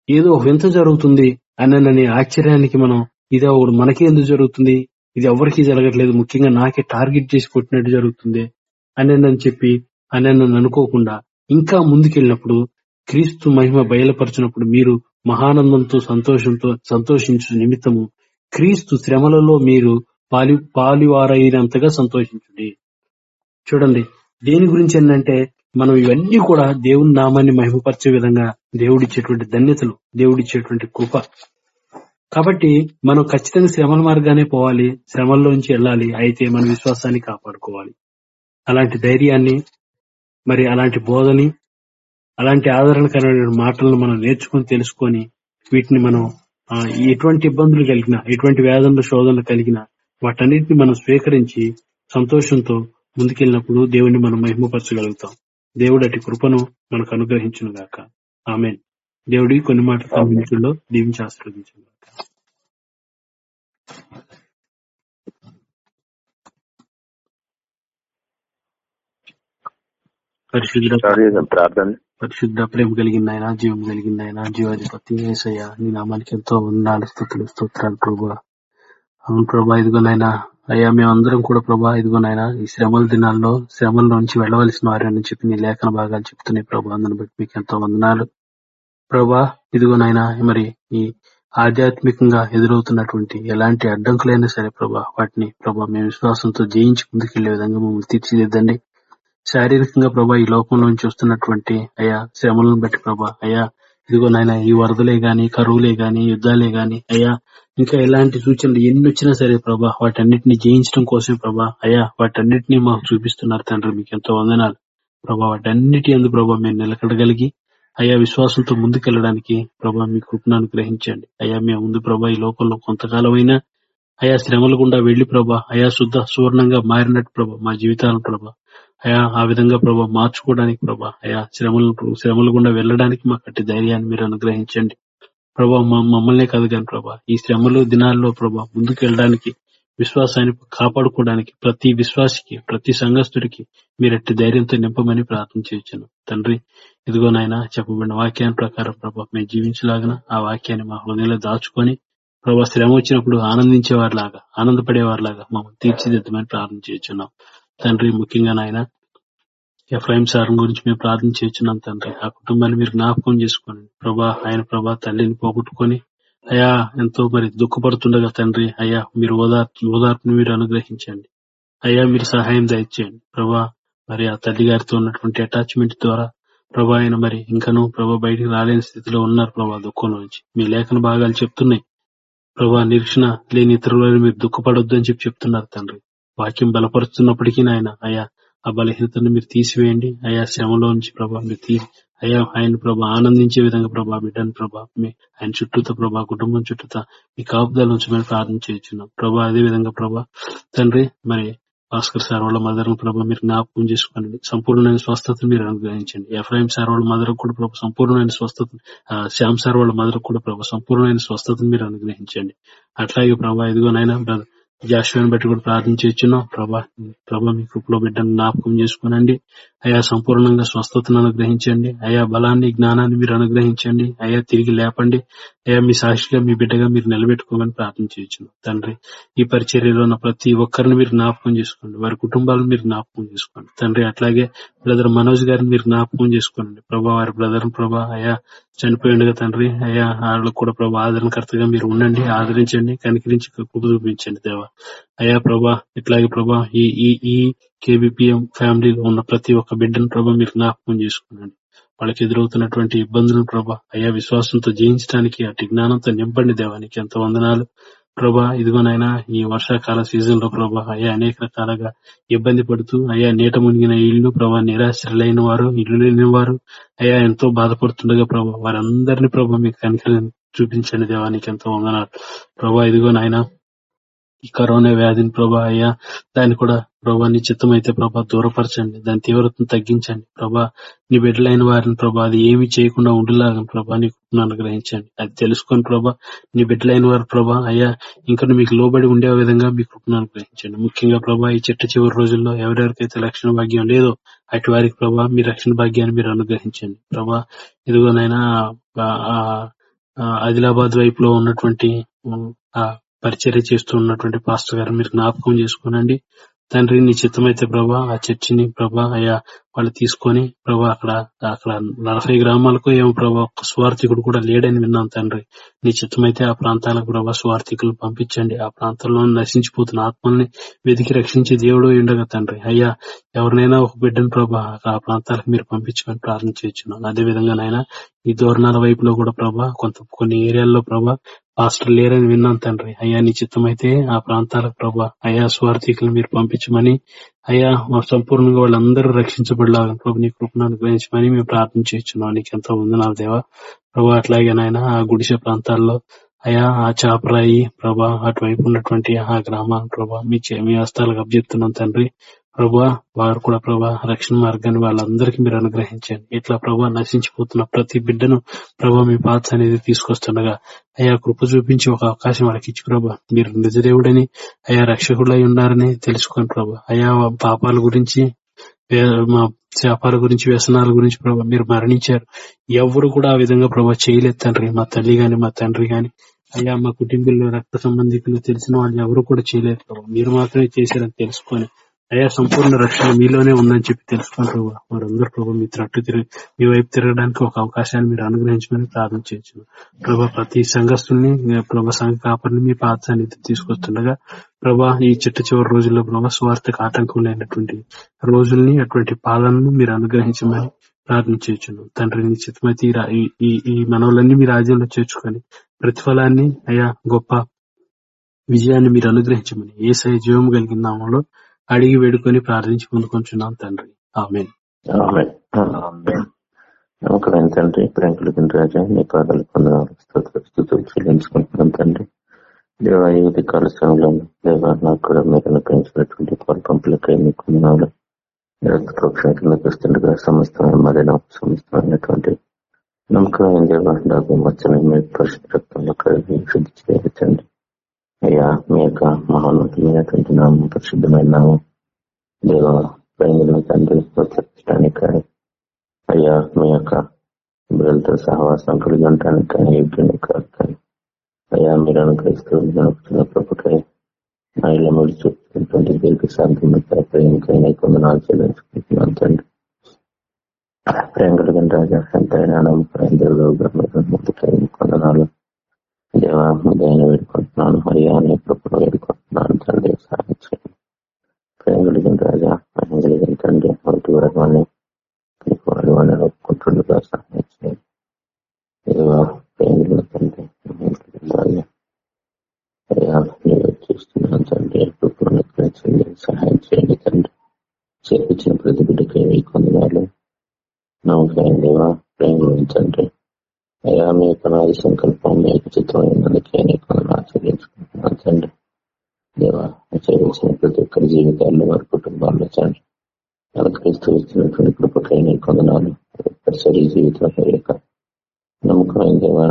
ఏదో ఒక వింత జరుగుతుంది అని ఆశ్చర్యానికి మనం ఇది ఒకడు మనకే ఎందుకు జరుగుతుంది? ఇది ఎవరికి జరగట్లేదు. ముఖ్యంగా నాకే టార్గెట్ చేసి కొట్టినట్టు జరుగుతుంది. అని చెప్పి అని నన్ను అనుకోకుండా ఇంకా ముందుకెళ్ళినప్పుడు క్రీస్తు మహిమ బయలుపరిచినప్పుడు మీరు మహానందంతో సంతోషంతో సంతోషించు నిమిత్తము క్రీస్తు శ్రమలలో మీరు పాలి పాలివారైనంతగా సంతోషించుడి. చూడండి దేని గురించి ఏంటంటే మనం ఇవన్నీ కూడా దేవుని నామాన్ని మహిమపరిచే విధంగా దేవుడిచ్చేటువంటి ధన్యతలు దేవుడిచ్చేటువంటి కృప. కాబట్టి మనం ఖచ్చితంగా శ్రమల మార్గానే పోవాలి శ్రమల్లోంచి వెళ్ళాలి అయితే మన విశ్వాసాన్ని కాపాడుకోవాలి. అలాంటి ధైర్యాన్ని మరి అలాంటి బోధని అలాంటి ఆదరణకరమైన మాటలను మనం నేర్చుకుని తెలుసుకొని వీటిని మనం ఎటువంటి ఇబ్బందులు కలిగినా ఎటువంటి వేదనలు శోధనలు కలిగినా వాటన్నిటిని మనం స్వీకరించి సంతోషంతో ముందుకెళ్ళినప్పుడు దేవుని మనం మహిమపరచగలుగుతాం. దేవుడు అటు కృపను మనకు అనుగ్రహించును గాక ఆమె దేవుడి కొన్ని మాటలు కమ్యూనిటీలో దీవించి ఆశీర్వదించును గాక పరిశుద్ధ ప్రార్థన. పరిశుద్ధ ప్రేమ కలిగిన ఆయన జీవం కలిగిన ఆయన జీవాధిపతి ఏసయ్య నీ నామానికి ఎంతో ఉన్నాడు స్థుతులు స్తోత్రాలు ప్రభా. అవును ప్రభా ఇదిగోనైనా అయ్యా మేమందరం కూడా ప్రభా ఇదిగోనైనా ఈ శ్రమల దినాల్లో శ్రమల నుంచి వెళ్ళవలసిన వారని చెప్పి నీ లేఖన భాగాలు చెప్తున్నాయి ప్రభా. అందుని బట్టి మీకు ఎంతో వందనాలు. ప్రభా ఇదిగోనైనా మరి ఈ ఆధ్యాత్మికంగా ఎదురవుతున్నటువంటి ఎలాంటి అడ్డంకులైనా సరే ప్రభా వాటిని ప్రభా మేము విశ్వాసంతో జయించి ముందుకెళ్ళే విధంగా మమ్మల్ని తీర్చిదిద్దండి. శారీరకంగా ప్రభా ఈ లోకం నుంచి వస్తున్నటువంటి అయా శ్రమలను బట్టి ప్రభా అయా ఇదిగో నాయన ఈ వరదలే గాని కరువులే గాని యుద్ధాలే గాని అయ్యా ఇంకా ఎలాంటి సూచనలు ఎన్ని వచ్చినా సరే ప్రభా వాటన్నిటిని జయించడం కోసం ప్రభా అయ్యా వాటన్నిటిని మాకు చూపిస్తున్నారు తండ్రి మీకు ఎంతో వందనాలు. ప్రభా వాటన్నిటి ఎందు ప్రభా మేము నిలకడగలిగి అయ్యా విశ్వాసంతో ముందుకెళ్ళడానికి ప్రభా మీ కృపను అనుగ్రహించండి. అయ్యా మేము ముందు ప్రభా ఈ లోకంలో కొంతకాలమైనా అయా శ్రమల గుండా వెళ్ళి ప్రభా అయా శుద్ధ సువర్ణంగా మారినట్టు ప్రభా మా జీవితాలను ప్రభా అయా ఆ విధంగా ప్రభా మార్చుకోవడానికి ప్రభా అయా శ్రమలు శ్రమలు గుండా వెళ్ళడానికి మాకు అట్టి ధైర్యాన్ని మీరు అనుగ్రహించండి. ప్రభా మా- మమ్మల్నే కాదు కానీ ప్రభా ఈ శ్రమలు దినాల్లో ప్రభా ముందుకు వెళ్ళడానికి విశ్వాసాన్ని కాపాడుకోవడానికి ప్రతి విశ్వాసికి ప్రతి సంఘస్థుడికి మీరు అట్టి ధైర్యంతో నింపమని ప్రార్థన చేయొచ్చాను తండ్రి ఇదిగో నాయన చెప్పబడిన వాక్యాన్ని ప్రకారం ప్రభా మేము జీవించలాగన ఆ వాక్యాన్ని మా హృదయంలో దాచుకొని ప్రభా శ్రమ వచ్చినప్పుడు ఆనందించేవారిలాగా ఆనందపడేవారిలాగా మమ్మల్ని తీర్చిదిద్దమని ప్రార్థన చేయొచ్చున్నాం తండ్రి ముఖ్యంగా నాయన ఎఫ్రాయిం సార్ గురించి మేము ప్రార్థన తండ్రి. ఆ కుటుంబాన్ని మీరు జ్ఞాపకం చేసుకోండి. ప్రభా ఆయన ప్రభా తల్లిని పోగొట్టుకొని అయా ఎంతో మరి దుఃఖపడుతుండగా తండ్రి అయ్యా మీరు ఓదార్పు ఓదార్పుని మీరు అనుగ్రహించండి. అయ్యా మీరు సహాయం దయచేయండి. ప్రభా మరి ఆ తల్లి గారితో ఉన్నటువంటి అటాచ్మెంట్ ద్వారా ప్రభా ఆయన మరి ఇంకనూ ప్రభా బయటికి రాలేని స్థితిలో ఉన్నారు ప్రభా దుఃఖం నుంచి. మీ లేఖన భాగాలు చెప్తున్నాయి. ప్రభా నిరీక్షణ లేని ఇతరులను మీరు దుఃఖపడొద్దు అని చెప్పి చెప్తున్నారు తండ్రి. వాక్యం బలపరుస్తున్నప్పటికీ నాయన అయా ఆ బలహీనతను మీరు తీసివేయండి. అయా శ్రమలో నుంచి ప్రభా మీరు తీసి అయ్యా ఆయన ప్రభా ఆనందించే విధంగా ప్రభా బిడ్డను ప్రభా మీ ఆయన చుట్టూతో ప్రభా కుటుంబం చుట్టూతా మీ కాపుదల నుంచి మేము ప్రార్థన చేయించున్నాం ప్రభా అదే విధంగా ప్రభా తండ్రి మరి భాస్కర్ సార్ వాళ్ళ మదర్ ప్రభా మీరు జ్ఞాపకం చేసుకోండి. సంపూర్ణమైన స్వస్థతను మీరు అనుగ్రహించండి. ఎఫ్ఐఎం సార్ వాళ్ళ మదర్ కూడా ప్రభా సంపూర్ణమైన స్వస్థత శ్యామ్ సార్ వాళ్ళ మదర్ కూడా ప్రభా సంపూర్ణమైన స్వస్థతను మీరు అనుగ్రహించండి. అట్లాగే ప్రభా ఇదిగోనైనా బ్రదర్ జాషువాని బట్టి కూడా ప్రార్థన ప్రభా ప్రభా మీ కృపలో బిడ్డను జ్ఞాపకం చేసుకోనండి. అయా సంపూర్ణంగా స్వస్థతను అనుగ్రహించండి. అయా బలాన్ని జ్ఞానాన్ని మీరు అనుగ్రహించండి. అయా తిరిగి లేపండి. అయ్యా మీ సాక్షిగా మీ బిడ్డగా మీరు నిలబెట్టుకోమని ప్రార్థన తండ్రి ఈ పరిచర్యలో ఉన్న ప్రతి ఒక్కరిని మీరు జ్ఞాపకం చేసుకోండి. వారి కుటుంబాలను మీరు జ్ఞాపకం చేసుకోండి. తండ్రి అట్లాగే బ్రదర్ మనోజ్ గారిని మీరు జ్ఞాపకం చేసుకోండి. ప్రభా వారి బ్రదర్ ప్రభా అయా చనిపోయిండగా తండ్రి. అయ్యా వాళ్ళకు కూడా ప్రభా ఆదరణకర్తగా మీరు ఉండండి ఆదరించండి కనికరించి కృప చూపించండి దేవా. అయ్యా ప్రభా ఇట్లాగే ప్రభా ఈ ఈ ఈ కేబిపిఎం ఫ్యామిలీలో ఉన్న ప్రతి ఒక్క బిడ్డను ప్రభా మీరు జ్ఞాపకం చేసుకోండి వాళ్ళకి ఎదురవుతున్నటువంటి ఇబ్బందులను ప్రభా అయ్యా విశ్వాసంతో జయించడానికి అటు జ్ఞానంతో నింపండి దేవానికి ఎంతో వందనాలు. ప్రభా ఇదిగోనైనా ఈ వర్షాకాల సీజన్లో ప్రభా అయ్యా అనేక రకాలుగా ఇబ్బంది పడుతూ అయ్యా నీట మునిగిన ఇల్లు ప్రభా నిరాశ్రలైన వారు ఇల్లు లేని వారు అయ్యా ఎంతో బాధపడుతుండగా ప్రభా వారందరినీ ప్రభా మీకు కనికరం చూపించండి దేవానికి ఎంతో వందనాలు. ప్రభా ఇదిగో నాయన ఈ కరోనా వ్యాధిని ప్రభా అయ్యా దాన్ని కూడా ప్రభా నీ చిత్తం అయితే ప్రభా దూరపరచండి. దాని తీవ్రతను తగ్గించండి. ప్రభా నీ బిడ్డలైన వారిని ప్రభా అది ఏమి చేయకుండా ఉండేలాగా ప్రభా నీ అనుగ్రహించండి. అది తెలుసుకొని ప్రభా నీ బిడ్డలైన వారు ప్రభా అయ్యా ఇంకా మీకు లోబడి ఉండే విధంగా మీ కృపను అనుగ్రహించండి. ముఖ్యంగా ప్రభా ఈ చిట్ట చివరి రోజుల్లో ఎవరెవరికైతే రక్షణ భాగ్యం లేదో అటు వారికి ప్రభా మీ రక్షణ భాగ్యాన్ని మీరు అనుగ్రహించండి. ప్రభా ఇదిగోనైనా ఆదిలాబాద్ వైపులో ఉన్నటువంటి పరిచర్య చేస్తూ ఉన్నటువంటి పాస్టర్ గారు మీరు జ్ఞాపకం చేసుకోనండి. తండ్రి నీ చిత్తమైతే ప్రభా ఆ చర్చిని ప్రభా అయా వాళ్ళు తీసుకొని ప్రభా అక్కడ అక్కడ నలభై గ్రామాలకు ఏమో ప్రభా ఒక్క స్వార్థికుడు కూడా లేడని విన్నాం తండ్రి. నీ చిత్తమైతే ఆ ప్రాంతాలకు ప్రభా స్వార్థికులు పంపించండి. ఆ ప్రాంతంలో నశించిపోతున్న ఆత్మల్ని వెతికి రక్షించే దేవుడు ఉండగా తండ్రి. అయ్యా ఎవరినైనా ఒక బిడ్డను ప్రభా ఆ ప్రాంతాలకు మీరు పంపించమని ప్రార్థన చేస్తున్నాను. అదే విధంగా నాయన ఈ దూరణాల వైపులో కూడా ప్రభా కొంత కొన్ని ఏరియాల్లో ప్రభా పాస్టర్ లేరని విన్నాం తండ్రి. అయ్యా నీ చిత్తమైతే ఆ ప్రాంతాలకు ప్రభా అయ్యా స్వార్థికులు మీరు పంపించమని అయ్యా మా సంపూర్ణంగా వాళ్ళందరూ రక్షించబడలాగా ప్రభు నీ కృపను అనుగ్రహించమని మేము ప్రార్థన చేస్తున్నాం. నీకు ఎంతో వందనాలు దేవా. ప్రభా అట్లాగే నాయన ఆ గుడిసె ప్రాంతాల్లో అయా ఆ చాపరాయి ప్రభా అటువైపు ఉన్నటువంటి ఆ గ్రామాన్ని ప్రభా మీ చే- మీ హస్తాలకు అప్పచెప్తున్నాం తండ్రి. ప్రభా వారు కూడా ప్రభా రక్షణ మార్గాన్ని వాళ్ళందరికీ మీరు అనుగ్రహించండి. ఇట్లా ప్రభా నశించిపోతున్న ప్రతి బిడ్డను ప్రభా మీ పాత్ర అనేది తీసుకొస్తుండగా అయ్యా కృప చూపించి ఒక అవకాశం వాళ్ళకి ఇచ్చి ప్రభా మీరు నిజదేవుడని అయ్యా రక్షకుడై ఉన్నారని తెలుసుకోండి ప్రభా అయ్యా పాపాల గురించి మా శాపాల గురించి వ్యసనాల గురించి ప్రభా మీరు మరణించారు. ఎవరు కూడా ఆ విధంగా ప్రభా చేయలేదు తండ్రి. మా తల్లి గాని మా తండ్రి గాని అయ్యా మా కుటుంబంలో రక్త సంబంధికులు తెలిసిన వాళ్ళు ఎవరు కూడా చేయలేదు ప్రభా. మీరు మాత్రమే చేశారని తెలుసుకొని అయ్యా సంపూర్ణ రక్షణ మీలోనే ఉందని చెప్పి తెలుసుకుని ప్రభా వారందరూ ప్రభు మీ తట్టు తిరిగి మీ వైపు తిరగడానికి ఒక అవకాశాన్ని మీరు అనుగ్రహించమని ప్రార్థన చేయొచ్చు ప్రభా ప్రతి సంఘస్థుల్ని ప్రభా సంఘ కాపరిని మీ పాత్రని తీసుకొస్తుండగా ప్రభా ఈ చిట్ట చివరి రోజుల్లో ప్రభా స్వార్థకు ఆటంకం లేనటువంటి రోజుల్ని అటువంటి పాలనను మీరు అనుగ్రహించమని ప్రార్థన చేయొచ్చును తండ్రి నీ చిత్తమైతే ఈ ఈ- ఈ మనవులన్నీ మీ రాజ్యంలో చేర్చుకొని ప్రతిఫలాన్ని అయ్యా గొప్ప విజయాన్ని మీరు అనుగ్రహించమని ఏ సై జీవం కలిగిన నామంలో అడిగి వేడుకొని ప్రార్థించి పొందుకుంటున్నాం తండ్రి. ఆమెన్. నమ్మకమైన తండ్రి ప్రేంకులకి రాజా నీ పాదాలు పొందనాలు చెల్లించుకుంటున్నాం తండ్రి. దేవ ఈ కాల సమయంలో దేవ నాకు కూడా మీరు పెంచినటువంటి పాలు పంపులకై మీకు వందనాలు. మీ రక్త వస్తుండగా సమస్తమైన మరణం సమస్తమైనటువంటి నమ్మకమైన దేవ నాకు మచ్చని మీ పరిశుద్ధ రక్తంలో కలిగి శుద్ధి చేయించండి అయ్యా మీ యొక్క మహోన్నతమైనటువంటి నామం పరిశుద్ధమైన నామం. దేవ ప్రేమిల తండ్రి ఉచ్చరించడానికి కానీ అయ్యా మీ యొక్క బిడ్డలతో సహవాసం కలిగి ఉండటానికి కానీ యోగ్యుని కాదు కానీ అయ్యా మీరు అనుగ్రహిస్తూ నడుపుతున్న ప్రభుకై. నా మీరు చూపుతున్నటువంటి దీర్ఘ శాంతి ప్రేమకైనా కొందనాలు చెల్లించుకుంటున్నాను తండ్రి. ప్రేమ కలిగిన రాజా ఎంతైనా నమ్మకం దేవుడు ముందుకై కొందనాలు దేవా ఉదయాన్ని వేడుకుంటున్నాను అయ్యా నీ వేడుకుంటున్నాను తండ్రి సహాయం చేయండి ప్రేమ కలిగిన రాజా ప్రేమ కలిగిన తండ్రి ఒకటి వరకమని వాడు అని ఒప్పుకుంటుండగా సహాయం చేయండి దేవా ప్రేమ కలిగిన తండ్రి రాజా అయ్యా చూస్తున్నాను తండ్రి కృపను సహాయం చేయండి తండ్రి. చేపించిన ప్రతి బిడ్డకి మీ కొందనాలు నమ్మకం దేవా ప్రేమ గురించి తండ్రి. అయ్యా మీ యొక్క నాది సంకల్పం మీ యొక్క చిత్రమైనందుకే నీ కొందరు ఆచరించుకుంటున్నాను. తండ్రి దేవా ఆచరించిన ప్రతి ఒక్కరి జీవితాల్లో వారి కుటుంబాల్లో తండ్రి అనుకరిస్తూ ఇస్తున్నటువంటి కృపకై నీ కొందనాలు పరిసరి జీవితం యొక్క నమ్మకమైన దేవా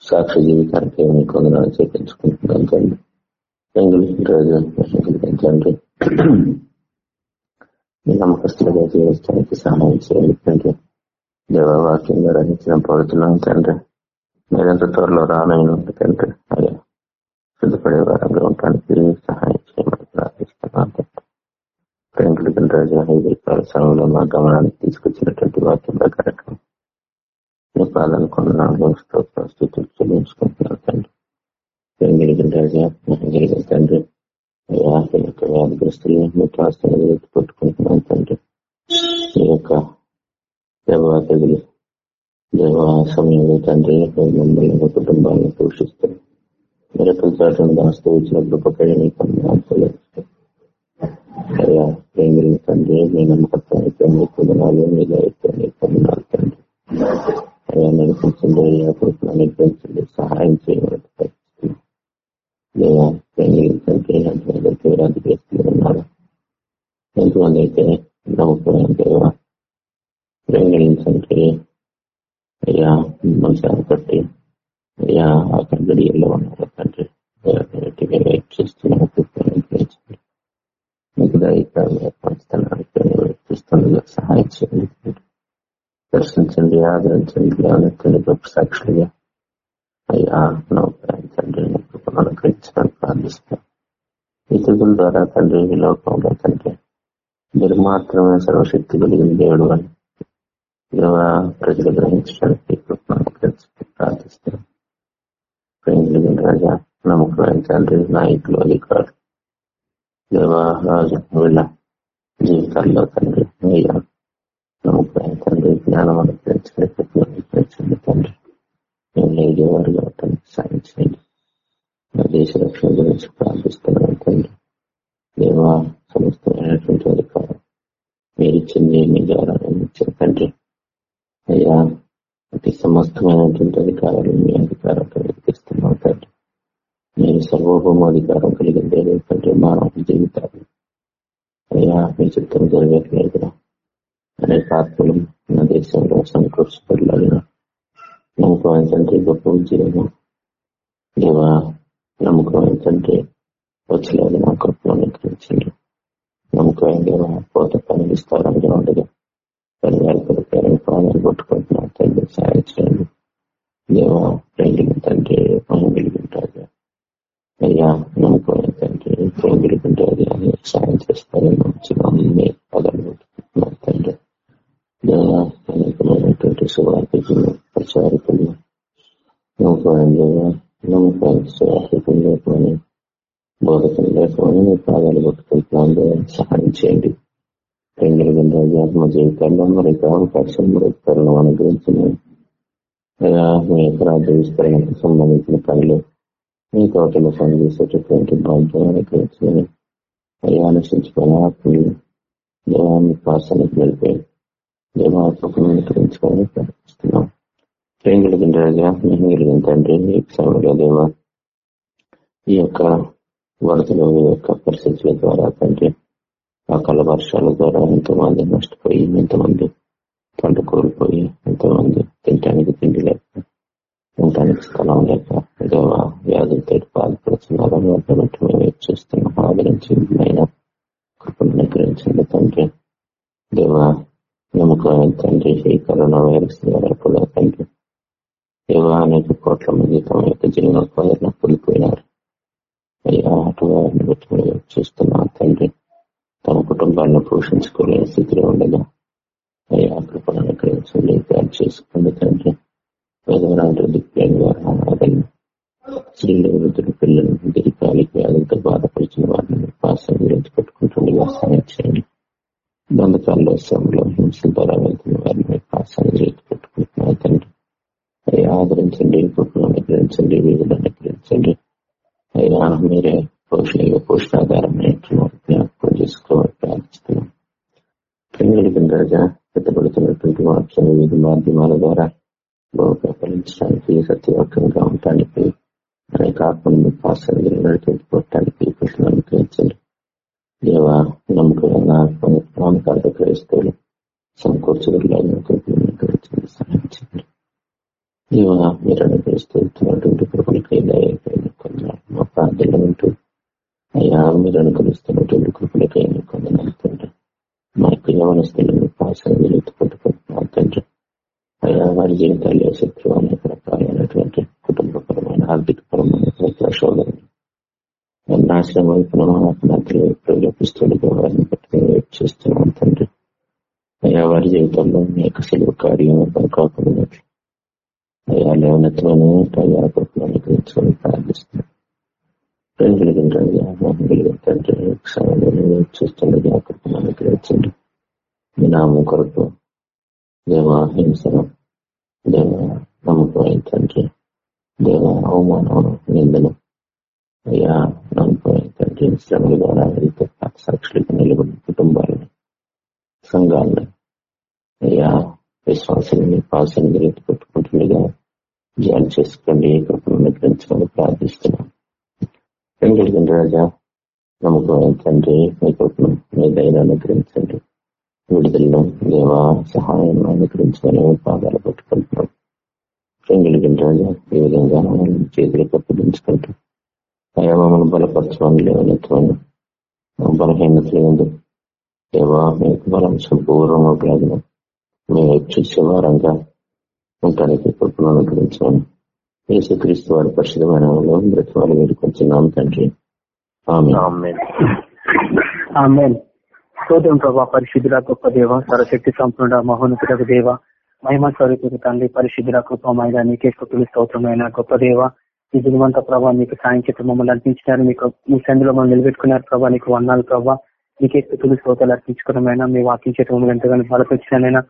సాక్షి జీవితానికి మీ కొందనాలు చేపించుకుంటున్నాను తండ్రి. ఎంగిలి రోజు తండ్రి నమ్మకస్తులుగా జీవిస్తానికి సహాయం చేయాలి తండ్రి. దేవవాక్యంగా గ్రహించిన పడుతున్నాం తండ్రి మీరెంత త్వరలో రానైన తండ్రి అయ్యా సిద్ధపడే వారంగా ఉండటానికి సహాయం చేయమని ప్రార్థిస్తున్నాను తండ్రి. రాజు రాజా సమయంలో మా గమనానికి తీసుకొచ్చినటువంటి వాక్యం ప్రకారం మీ పాలన కొన్నాళ్ళు స్థితులు చెల్లించుకుంటున్నాను తండ్రి. ప్రేంకులకి రాజా గిరిగిన తండ్రి అయ్యా యొక్క వ్యాధిగ్రస్తులు మీ కాస్తలు పట్టుకుంటున్నాను తండ్రి. మీ యొక్క దేవాతలు దేవ సమయంలో తండ్రి మమ్మల్ని కుటుంబాలను పోషిస్తారు. మిరకల చాటం దాస్తూ వచ్చిన కృపకై నీకు అయ్యా ప్రేమిని తండ్రి మీ నమ్మకత్వానికి మీ పొందనాలు మీ దయతో మీ తండ్రి. అయ్యా నడిపించండి అయ్యా అనుగ్రహించండి సహాయం చేయమని ప్రార్థిస్తున్నాను. దేవా తండ్రి తీవ్రాంతి చేస్తూ ఉన్నారు ఎంతమంది అయితే నమ్మకమైన దేవా ప్రేమించండి. అయ్యా మనసాన్ని బట్టి అయ్యా ఆ గడియల్లో ఉన్నారు తండ్రి వెయిట్ చేస్తున్నాను ప్రయత్నించండి మీకు దయచేస్తున్నాను వెయిట్ చేస్తుండగా సహాయం చేయండి. దర్శించండి ఆదరించండి జ్ఞానించండి గొప్ప సాక్షులుగా అయ్యా నౌకరించండి తండ్రి అనుగ్రహించడానికి ప్రార్థిస్తున్నాను ఇతరుల ద్వారా తండ్రి ఈ లోకంలో తండ్రి మీరు మాత్రమే సర్వశక్తి కలిగిన దేవుడు అని ప్రజలు గ్రహించడానికి ప్రార్థిస్తున్నాం ప్రేమిలిగిన రాజా నమ్మకమైన తండ్రి నాయకులు అధికారులు దేవా రాజు వీళ్ళ జీవితాల్లో తండ్రి అయ్యా నమ్మకమైన తండ్రి జ్ఞానం అనుగ్రహించండి అనుగ్రహించండి తండ్రి. మేము లేదేవారుగా తండ్రి సాయం చేయండి నా దేశ రక్షణ గురించి ప్రార్థిస్తున్నాను తండ్రి. దేవా సమస్తమైనటువంటి అధికారం మీరు ఇచ్చింది మీ ద్వారా ఇచ్చిన తండ్రి. అయ్యా అతి సమస్తమైనటువంటి అధికారాలు మీ అధికారంతో వెతికిస్తున్నాం తండ్రి. మీరు సర్వోపమాధికారం కలిగిన దేవుడు తండ్రి మానవ జీవితాలు. అయ్యా మీ చిత్తం జరగట్లేదు అనేక ఆత్మలు నా దేశంలో సంకృష్టిపడలాగిన నమ్మకం ఏంటంటే గొప్ప ఉద్యోగం దేవా నమ్మకం ఏంటంటే వచ్చలేదు నా కృపలో నిగ్రహించండి నమ్మకం దేవ పోత పని స్థలంగా ఉండదు పని వేల ప్రాణాలు కొట్టుకుంటున్నాను తండ్రి సాయం చేయండి. దేవా ప్రేమిన తండ్రి పని వెలుగుంటుంది అయ్యా నమ్మకమైన తండ్రి ప్రేమ వెలుగుంటుంది అని సాయం చేస్తారని మంచిగా మీ పదాలు పెట్టుకుంటున్నాను తండ్రి. దేవా అనేకమైనటువంటి సువార్థికులు ప్రచారకులు నమ్మకమైన దేవా నమ్మకమైన సువార్థికులు లేకమని బోధకులు లేకమని మీ పాదాలు పట్టుకుంటున్నాను సహాయం చేయండి. రెండు ఆత్మ జీవితాల్లో మరి అవకాశం మరి తరుణం అనుగ్రహించిన మీ యొక్క రాజ్య విస్తరణకు సంబంధించిన పనులు మీ తోటలో పనిచేసేటటువంటి భాగ్యం అనుగ్రహించిన అయ్యా అనుసరించుకుని ఆత్మలు దేవాన్ని పాసానికి వెళ్ళిపోయి దేవాత్మకును అనుగ్రహించుకొని ప్రార్థిస్తున్నాం ప్రేమ రాజా మేము కలిగిన తండ్రి ఈ సమయంలో దేవ ఈ యొక్క వరదలు ఈ యొక్క పరిస్థితుల ద్వారా తండ్రి అకాల వర్షాల ద్వారా ఎంతోమంది నష్టపోయి ఎంతమంది పంట కోల్పోయి ఎంతోమంది తినటానికి తిండి లేక ఉండటానికి స్థలం లేక దేవ వ్యాధులతో బాధపడుతున్నారు. అటువంటి మేము చూస్తున్నాం? ఆదరించి అయినా కృపను అనుగ్రహించండి తండ్రి. దేవ నమ్మకం తండ్రి ఈ కరోనా వైరస్ ద్వారా కూడా తండ్రి. దేవ అనేక కోట్ల మంది తమ యొక్క జీవనోపాధులను కోల్పోయినారు. అయ్యా అటు వారిని బట్టి మేము చూస్తున్నాం తండ్రి? తమ కుటుంబాలను పోషించుకోలేని స్థితిలో ఉండగా అయ్యా కృపను అనుగ్రహించండి తయారు చేసుకోండి తండ్రి. పేదవరాలు దిక్కులేని వారు అనాథలు స్త్రీలు వృద్ధులు పిల్లలు దీర్ఘాలిక వ్యాధులతో బాధపరిచిన వారిని పాసం గురించి పెట్టుకుంటుండగా సాయం చేయండి. బంధకాల్లో శ్రమలో హింసల ద్వారా వెళ్తున్న వారిని పాసాన్ని గురించి పెట్టుకుంటున్నారు తండ్రి. అయ్యా ఆదరించండి కుటుంబం గ్రహించండి వీధులను గ్రహించండి అయ్యా మీరే పోషణ పోషణాధారం జ్ఞాపకం చేసుకోవాలి ప్రార్థిస్తున్నాం ప్రేమికులకి రాజా పెట్టబడుతున్నటువంటి వాక్యం వివిధ మాధ్యమాల ద్వారా బహుగా ఫలించడానికి సత్యవాక్యంగా ఉండటానికి అనేక ఆత్మలను పాసనలు నడిపించుకోవటానికి కృష్ణ అనుగ్రహించండి దేవ నమ్మకమైన ఆత్మని నామకార్థ క్రైస్తవులు సమకూర్చగలిగిన అనుగ్రహించండి సహాయం చేయండి దేవ మీరు అనుగ్రహిస్తున్నటువంటి కృపలకై కొందరు మా ప్రార్థనలు వింటూ అయ్యా మీరు అనుకరిస్తున్నటువంటి కృపలకై కొందరు తండ్రి. మా యొక్క యవనస్తులను పాసనలు ఎత్తుకుంటుకుంటున్నాం తండ్రి. అయ్యా వారి జీవితాల్లో శత్రువు అనేక రకాలైనటువంటి కుటుంబపరమైన ఆర్థికపరమైన ప్రశోధన నాశనం వైపున ఆత్మహత్యలు ప్రేరేపిస్తుండగా వారిని పట్టుకుని వెయిట్ చేస్తున్నాం తండ్రి. అయ్యా వారి జీవితంలో మీ యొక్క సెలవు కార్యం కాకుండా అయ్యా లేవనెత్తులను అయ్యా కృపలను గురించుకొని ప్రార్థిస్తున్నాం. ప్రేమ కలిగిన మోహం కలిగిన తండ్రి సమయంలో చూస్తుండగా కృపలను గ్రహించండి మీ నామం కొరకు దేవ హింసను దేవ నమ్మకమైన తండ్రి దేవ అవమానం నిందను అయ్యా నమ్మకమైన తండ్రి శ్రమల ద్వారా వెళ్తే సాక్షులకు నిలబడిన కుటుంబాలను సంఘాలను అయ్యా విశ్వాసాన్ని పాసాన్ని గురించి పెట్టుకుంటుండగా జాలి చేసుకోండి కృపను అనుగ్రహించమని ప్రార్థిస్తున్నాం పెంగళిగిన రాజా నమ్మకం తండ్రి మీ కృపను మీ ధైర్యాన్ని అనుగ్రహించండి. విడుదలను దేవ సహాయం అనుగ్రహించమని పాదాలు పట్టుకుంటున్నాం. పెంగళిగిన రాజా ఈ విధంగా మమ్మల్ని చేతులు కప్పించుకుంటూ అయ్యా మమ్మల్ని బలపరచమని లేవనెత్తమని బలహీనత లేదు దేవా మీకు బలం సంపూర్ణంగా కలిగిన మేము చూసే వారంగా ఉండటానికి కృపను అనుగ్రహించమని యేసుక్రీస్తు వారి పరిశుధమైన బ్రతిమాలు వేడుకొంచున్నాం తండ్రి. స్తోత్రం ప్రభా పరిశుద్ధుల గొప్ప దేవ సరశక్తి సంపూర్ణ మహోన్నతులకు దేవ మహిమ స్వరూపుడు తండ్రి పరిశుద్ధుల కృపమైన నీకే స్థుతులు స్తోత్రమైన గొప్ప దేవ. ఈ దిగువంత ప్రభావ మీకు సాయం చేత మమ్మల్ని అర్పించినారు మీకు మీ సంధిలో మమ్మల్ని నిలబెట్టుకున్నారు ప్రభా నీకు వందాలు ప్రభా. నీకే స్థుతులు స్తోతాలు అర్పించుకోవడమైనా మీ వాక్యం చేత మమ్మల్ని ఎంతగానో బలపరిచినైనా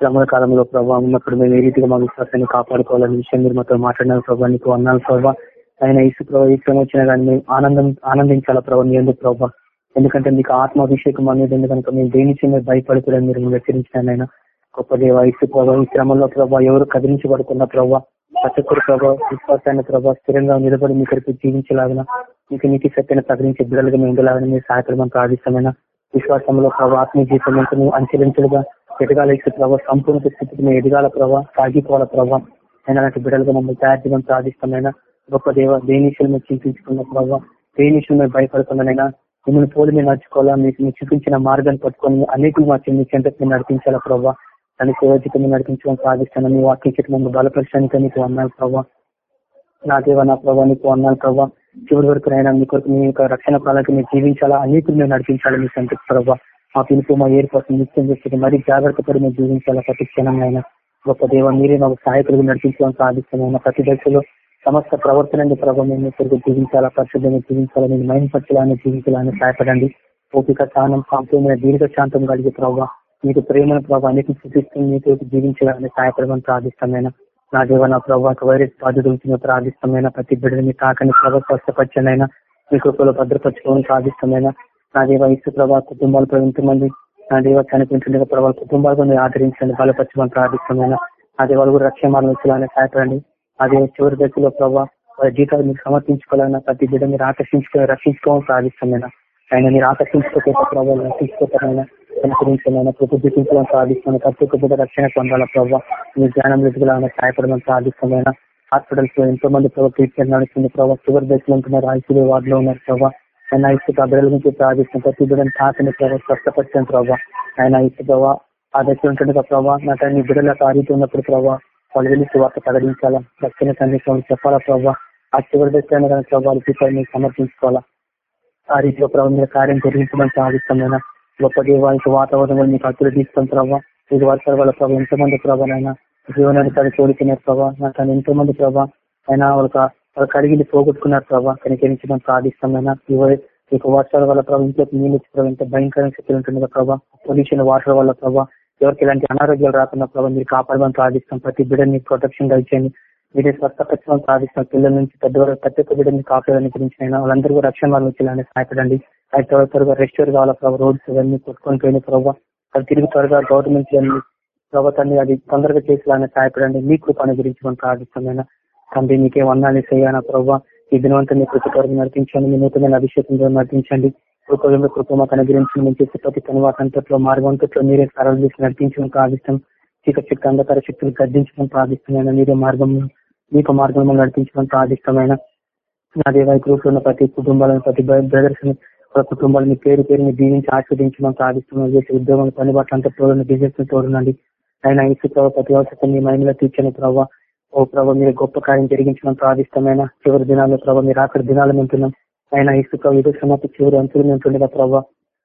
శ్రమల కాలంలో ప్రభావ ఉన్నప్పుడు మేము ఏ రీతిగా మా విశ్వాసాన్ని కాపాడుకోవాలని విషయం మీరు మాతో మాట్లాడినారు ప్రభావ నీకు అన్నాను ప్రభావ ఆయన ఇసు ప్రభావ ఈ శ్రమ వచ్చినా కానీ మేము ఆనందం ఆనందించాలా ప్రభావ మీ ఎందుకు ప్రభావ ఎందుకంటే మీకు ఆత్మాభిషేకం అనేది ఎందుకంటే మేము దేని మీరు భయపడుకోవడం మీరు హెచ్చరించినారైనా గొప్ప దేవ ఇసు ప్రభావ ఈ క్రమంలో ప్రభావ ఎవరు కదిలించబడుకున్న ప్రభావ ప్రతి ఒక్కరు ప్రభావ విశ్వాసాన్ని ప్రభావ స్థిరంగా నిలబడి మీ కొరకు జీవించలాగిన మీకు నీటి సత్యను ప్రకటించే బిడ్డలుగా మేము ఉండలాగని మీరు సహాయపడమని ప్రార్థిస్తామైనా విశ్వాసంలో ప్రభావ ఆత్మీయ జీవితం అంచెలంచెలుగా ఎదగాల. ఇచ్చే ప్రభావ సంపూర్ణ స్థితికి మేము ఎదగాల ప్రభావ సాగిపోవాల ప్రభావ అయినా అలాంటి బిడ్డలుగా మమ్మల్ని తయారు చేయడం ప్రార్థిస్తామైనా గొప్ప దేవ దేనిషులు మేము చింతించుకున్న ప్రభావ దేనిషులు మేము భయపడుతున్నానైనా మిమ్మల్ని పోలి మేము నడుచుకోవాలా మీకు మీరు చూపించిన మార్గాన్ని పట్టుకొని అనేకులు మా చిన్న చెంతకు నడిపించాలా ప్రభావ దాని సేవజికి నడిపించడం ప్రార్థిస్తాను మీ వాక్యం చెట్టు మమ్మల్ని బలపరచడానికి నీకు అన్నాను ప్రభావ నా దేవ నా ప్రభావ నీకు అన్నాను ప్రభావ చివరి వరకు అయినా మీ కొరకు మీ యొక్క రక్షణ ప్రాణాలకు మీరు జీవించాలా అనేకులు మేము నడిపించాలి మీ సంతృప్తి ప్రభావ మా పిలుపు మా ఏర్పాటు నిత్యం చేస్తే మరీ జాగ్రత్త పడి మేము జీవించాలా ప్రతి క్షణం అయినా గొప్ప దేవ మీరే మాకు సహాయకులు నడిపించడం ప్రార్థిస్తున్నాం ప్రతి దశలో సమస్త ప్రవర్తన ప్రభావం మేము కొరకు జీవించాలా పరిశుద్ధంగా జీవించాలా నేను మైంపరచాలని జీవించాలని సహాయపడండి. ఓపిక స్థానం కాంప్యమైన దీర్ఘశాంతం కలిగే ప్రభావ మీకు ప్రేమను ప్రభావ అన్నిటిని సూచిస్తూ మీకు జీవించాలని సహాయపడమని ప్రార్థిస్తామైన నా దేవ నా ప్రభావ వైరస్ బాధితులు ప్రార్థిస్తామైన ప్రతి బిడ్డని తాకని ప్రభావ స్వస్థపచ్చనైనా మీ కృపలో భద్రపరచుకోవడం సాధిస్తామైనా నా దేవ ఇసు ప్రభా కుటుంబాలు ఎంతమంది నా దేవ కనిపించండి ప్రభావ కుటుంబాలు కొన్ని ఆదరించండి బలపరచమని ప్రార్థిస్తున్నాను నా దేవాలు కూడా రక్షణ మార్గాలని సహాయపడండి. అదే చివరి దశలో ప్రభావ వారి జీతాలు మీరు సమర్పించుకోవాలన్నా ప్రతి బిడ్డ మీరు ఆకర్షించుకో రక్షించుకోవాలని ప్రార్థిస్తున్నాను. ఆయన మీరు ఆకర్షించుకోకపోతే ప్రభావం రక్షించుకోవాలన్నా అనుసరించాలన్నా కృప ప్రార్థిస్తున్నాను. ప్రతి ఒక్క బిడ్డ రక్షణ పొందాల ప్రభావ మీ జ్ఞానం ఎదుగులాగా సహాయపడమని ప్రార్థిస్తున్నాయినా హాస్పిటల్స్లో ఎంతో మంది ప్రభుత్వ ట్రీట్మెంట్ నడుస్తుంది ప్రభావ చివరి దశలో ఉంటున్నారు ఐసీయూ వార్డులో ఉన్నారు ప్రభావ ఆయన ఇసుక బిడ్డల గురించి ప్రార్థిస్తున్న ప్రతి బిడ్డను తాకని ప్రభావ స్వస్థపరిచిన ప్రభావ ఆయన ఇసు ప్రభావ ఆ దశ ఉంటుండగా ప్రభావ నా తండ్రి బిడ్డల రీతి ఉన్నప్పుడు ప్రభావ వాళ్ళు వెళ్ళి వార్త ప్రకటించాలా రక్షణ సందేశం చెప్పాలా ప్రభావ ఆ చివరి దశ ప్రభావాలు మీకు సమర్పించుకోవాలా ఆ రీతిలో ప్రభావ మీరు కార్యం జరిగించమని సాధిస్తామైనా గొప్ప దేవానికి వాతావరణం మీకు అతులు తీసుకుని ప్రభావ ఇది వర్షాల వల్ల ప్రభావ ఎంతో మంది ప్రభావైనా జీవనాన్ని తను కోరుకున్నారు ప్రభావ నాకు ఎంతో మంది ప్రభావ అయినా వాళ్ళ వాళ్ళ కడిగిని పోగొట్టుకున్నారు ప్రభావ కనికరించడం ప్రార్థిస్తామైనా ఇక వర్షాల వల్ల ప్రభావ ఇంట్లోకి నీళ్ళు ప్రభావ ఇంత భయంకరమైన శక్తులు ఉంటుంది ప్రభావ పొల్యూషన్ వాటర్ వల్ల ప్రభావ ఎవరికి ఇలాంటి అనారోగ్యాలు రాకుండా ప్రభావ మీరు కాపాడమని ప్రార్థిస్తాం. ప్రతి బిడ్డని ప్రొటెక్షన్ ఇచ్చేయండి మీరే స్వస్థపరచమని ప్రార్థిస్తాం. పిల్లల నుంచి పెద్దవారు ప్రతి ఒక్క బిడ్డని కాపాడని గురించి అయినా వాళ్ళందరూ రక్షణ వాళ్ళు వచ్చేలానే సహాయపడండి. అది త్వర త్వరగా రెస్టోర్ కావాలా ప్రభావ రోడ్స్ అవన్నీ కొట్టుకొని పోయిన ప్రభావ అది తిరిగి త్వరగా గవర్నమెంట్ ప్రభుత్వాన్ని అది తొందరగా చేసేలానే సహాయపడండి. మీ కృపాన్ని గురించి మనం ప్రార్థిస్తామైనా తండ్రి నీకే వందాలి చేయాలా ప్రభావ ఈ దినవంతా మీ కృపకరం నడిపించండి. మీ నూతనమైన అభిషేకంలో నడిపించండి. కృప కృప మాకు అనుగ్రహించి మేము చేసే ప్రతి కనువాకంతట్లో మార్గంతట్లో మీరే సరళ చేసి నడిపించడం ప్రార్థిస్తాం. చీకటి చిక్క అంధకార శక్తులు గర్దించడం ప్రార్థిస్తున్నాయి మీరే మార్గం మీకు మార్గంలో నడిపించడం ప్రార్థిష్టమైన నా దేవ గ్రూప్ ఉన్న ప్రతి కుటుంబాలను ప్రతి బ్రదర్స్ కుటుంబాలను పేరు పేరుని దీవించి ఆస్వాదించడం ప్రార్థిస్తున్నాం. చేసే ఉద్యోగం పని బట్ల అంతా తోడండి బిజినెస్ తోడండి ఆయన ఇసు ప్రభావ ప్రతి అవసరం మీ మైండ్లో తీర్చని ప్రభావ ఓ ప్రభావ మీరు గొప్ప కార్యం జరిగించడం ప్రాధిష్టమైన చివరి దినాల్లో ప్రభావ మీరు అక్కడ దినాలు ఉంటున్నాం ఆయన ఇసు ప్రభావ ఎదురు సమాప్తి చివరి అంచులు ఉంటుండగా ప్రభావ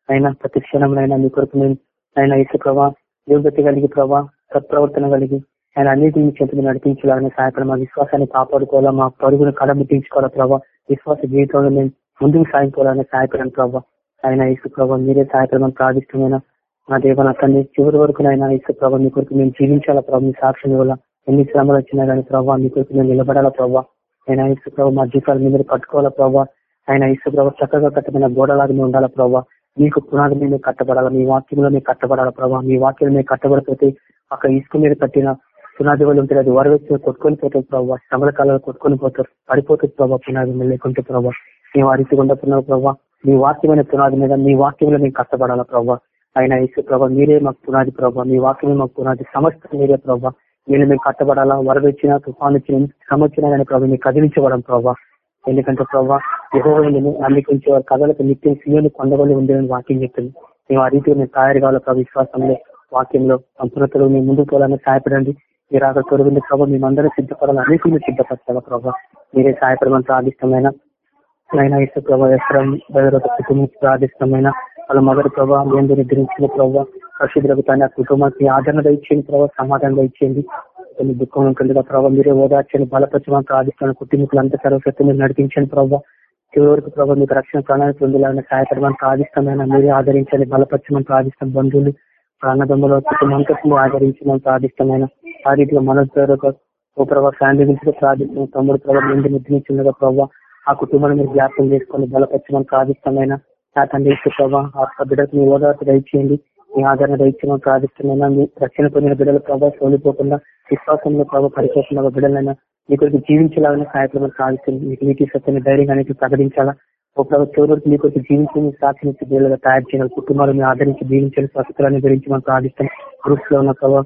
ఆయన ప్రతి క్షణంలో మీ కొరకు మేము ఆయన ఇసు ప్రభావ యోగ్యత కలిగి ప్రభా సత్ప్రవర్తన కలిగి ఆయన అన్నింటిని చెంతని నడిపించాలని సహాయపడ మా విశ్వాసాన్ని కాపాడుకోవాలా మా పరుగును కడమిట్టించుకోవాలా ప్రభావ విశ్వాస జీవితంలో మేము ముందుకు సాగిపోవాలని సహాయపడని ప్రభావ ఆయన ఇసు ప్రభావ మీరే సహాయపడమని ప్రార్థిష్టమైన నా దేవన తండ్రి చివరి వరకు ఆయన ఇసు ప్రభావ మీ కొరకు మేము జీవించాలా ప్రభావ మీ సాక్షి వల్ల ఎన్ని శ్రమలు వచ్చినా కానీ ప్రభావ మీ కొరకు మేము నిలబడాలా ప్రభావ ఆయన ఇసు ప్రభావ మా మీద కట్టుకోవాలా ప్రభావ ఆయన ఇసు ప్రభావ చక్కగా కట్టమైన గోడలాగా ఉండాలా ప్రభావ మీకు పునాది మీద కట్టబడాలా? మీ వాక్యంలో మీరు కట్టబడాలా ప్రభావ మీ వాక్యం మీద కట్టబడిపోతే అక్కడ ఇసుక మీద కట్టిన పునాది వాళ్ళు ఉంటుంది అది వరవచ్చి కొట్టుకొని పోతుంది ప్రభావ శ్రమల కాలంలో కొట్టుకొని పోతారు. పడిపోతుంది ప్రభావ పునాది మీద లేకుంటే ప్రభావ మేము ఆ రీతి ఉండకున్నావు ప్రభావ మీ వాక్యమైన పునాది మీద మీ వాక్యంలో మేము కష్టపడాలా ప్రభావ ఆయన ఇసు ప్రభావ మీరే మాకు పునాది ప్రభావ మీ వాక్యమే మాకు పునాది సమస్త మీరే ప్రభావ మీరు మేము కట్టబడాలా? వరవచ్చిన తుఫాన్ వచ్చిన శ్రమ వచ్చినా కానీ ప్రభు మీకు కదిలించబడం ప్రభావ ఎందుకంటే ప్రభావ యహోవని నమ్మికించే వారి కథలకు నిత్యం సీఎం కొండగొని ఉందని వాక్యం చెప్తుంది. మేము ఆ రీతిగా మేము తయారు కావాలి ప్రభావ విశ్వాసంలో వాక్యంలో సంపూర్ణతలో మేము ముందుకు పోవాలని సహాయపడండి. మీరు అక్కడ తొలగింది ప్రభావ మేమందరం సిద్ధపడాలి? అనేకులు సిద్ధపరచాలి ప్రభావ మీరే సహాయపడమని ప్రార్థిష్టమైన నైనా ఇసు ప్రభావ కుటుంబం ప్రార్థిష్టమైన వాళ్ళ మొదటి ప్రభావ మేము నిద్రించిన ప్రభావ పరిశుద్ధులకు తన కుటుంబానికి ఆదరణ ఇచ్చేయండి ప్రభావ సమాధానం ఇచ్చేయండి కొన్ని దుఃఖం ఉంటుందిగా ప్రభావ మీరే ఓదార్చండి బలపరచమని ప్రార్థిస్తాను కుటుంబీకులంతా సర్వశక్తి మీరు నడిపించండి ప్రభావ చివరి వరకు ప్రభావ మీకు రక్షణ ప్రణాళిక పొందాలని సహాయపడమని ప్రార్థిస్తామైనా మీరే ఆదరించండి బలపరచమని ప్రార్థిస్తాం బంధువులు ప్రాణదమ్ముల కుటుంబంతో ఆదరించమని ప్రార్థిస్తామైనా ఆ రీతిలో మనోజ్ ఓ ప్రభావ ఫ్యామిలీ గురించి ప్రార్థిస్తున్నాం తమ్ముడు ప్రభావ ముందు నిద్రించిందిగా ప్రభావ ఆ కుటుంబాన్ని మీరు జ్ఞాపకం చేసుకొని బలపరచమని ప్రార్థిస్తామైనా నా తండ్రి ప్రభావ ఆ బిడ్డకు మీ ఓదార్పు దయచేయండి. మీ ఆదరణ దయచేయమని ప్రార్థిస్తున్నాయినా మీ రక్షణ పొందిన బిడ్డల ప్రభావ సోలిపోకుండా విశ్వాసంలో ప్రభావ పరిపోతున్న బిడ్డలైనా మీ కొరకు జీవించాలని సహాయపడమని ప్రార్థిస్తుంది మీకు నీటి సత్యని ధైర్యంగా అనేది ప్రకటించాలా? ఓ ప్రభావ చివరికి మీ కొరకు జీవించి సాక్షి బిడ్డలుగా తయారు చేయాలి. కుటుంబాలను ఆదరించి జీవించాలి. స్వస్థతలను గురించి మనం ప్రార్థిస్తాం గ్రూప్స్లో ఉన్న ప్రభావ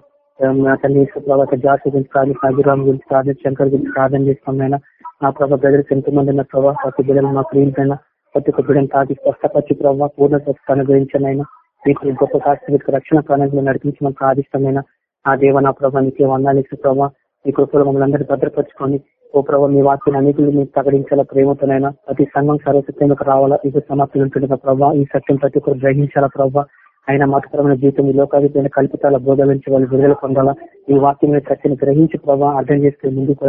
నా ప్రభావ జాతి గురించి ప్రార్థిస్తాం అభిరామ్ గురించి ప్రార్థన శంకర్ గురించి ప్రార్థన చేస్తాం అయినా నా ప్రభావ బ్రదర్స్ ఎంతమంది ఉన్న ప్రభావ ప్రతి బిడ్డలు మా ప్రియులైనా ప్రతి ఒక్క బిడ్డను తాకి స్వస్థపచ్చి ప్రభావ పూర్ణ స్వస్థ అయినా మీకు గొప్ప శాస్త్ర మీకు రక్షణ ప్రాణంలో నడిపించి మనకు ఆదిష్టమైన ఆ దేవ నా ప్రభావ నీకే వందానికి ప్రభావ మీ కృపలో మమ్మల్ని అందరినీ భద్రపరచుకొని ఓ ప్రభావ మీ వాక్యం అనేకులు మీకు ప్రకటించాలా ప్రేమతోనైనా ప్రతి సంఘం సర్వసత్యంలోకి రావాలా ఇది సమాప్తి ఉంటుంది ప్రభావ ఈ సత్యం ప్రతి ఒక్కరు గ్రహించాలా ప్రభావ ఆయన మతపరమైన జీవితం ఈ లోకాధిపైన కల్పితాల బోధ నుంచి వాళ్ళు విడుదల పొందాలా ఈ వాక్యం సత్యాన్ని గ్రహించి ప్రభావ అర్థం చేసుకుని ముందుకు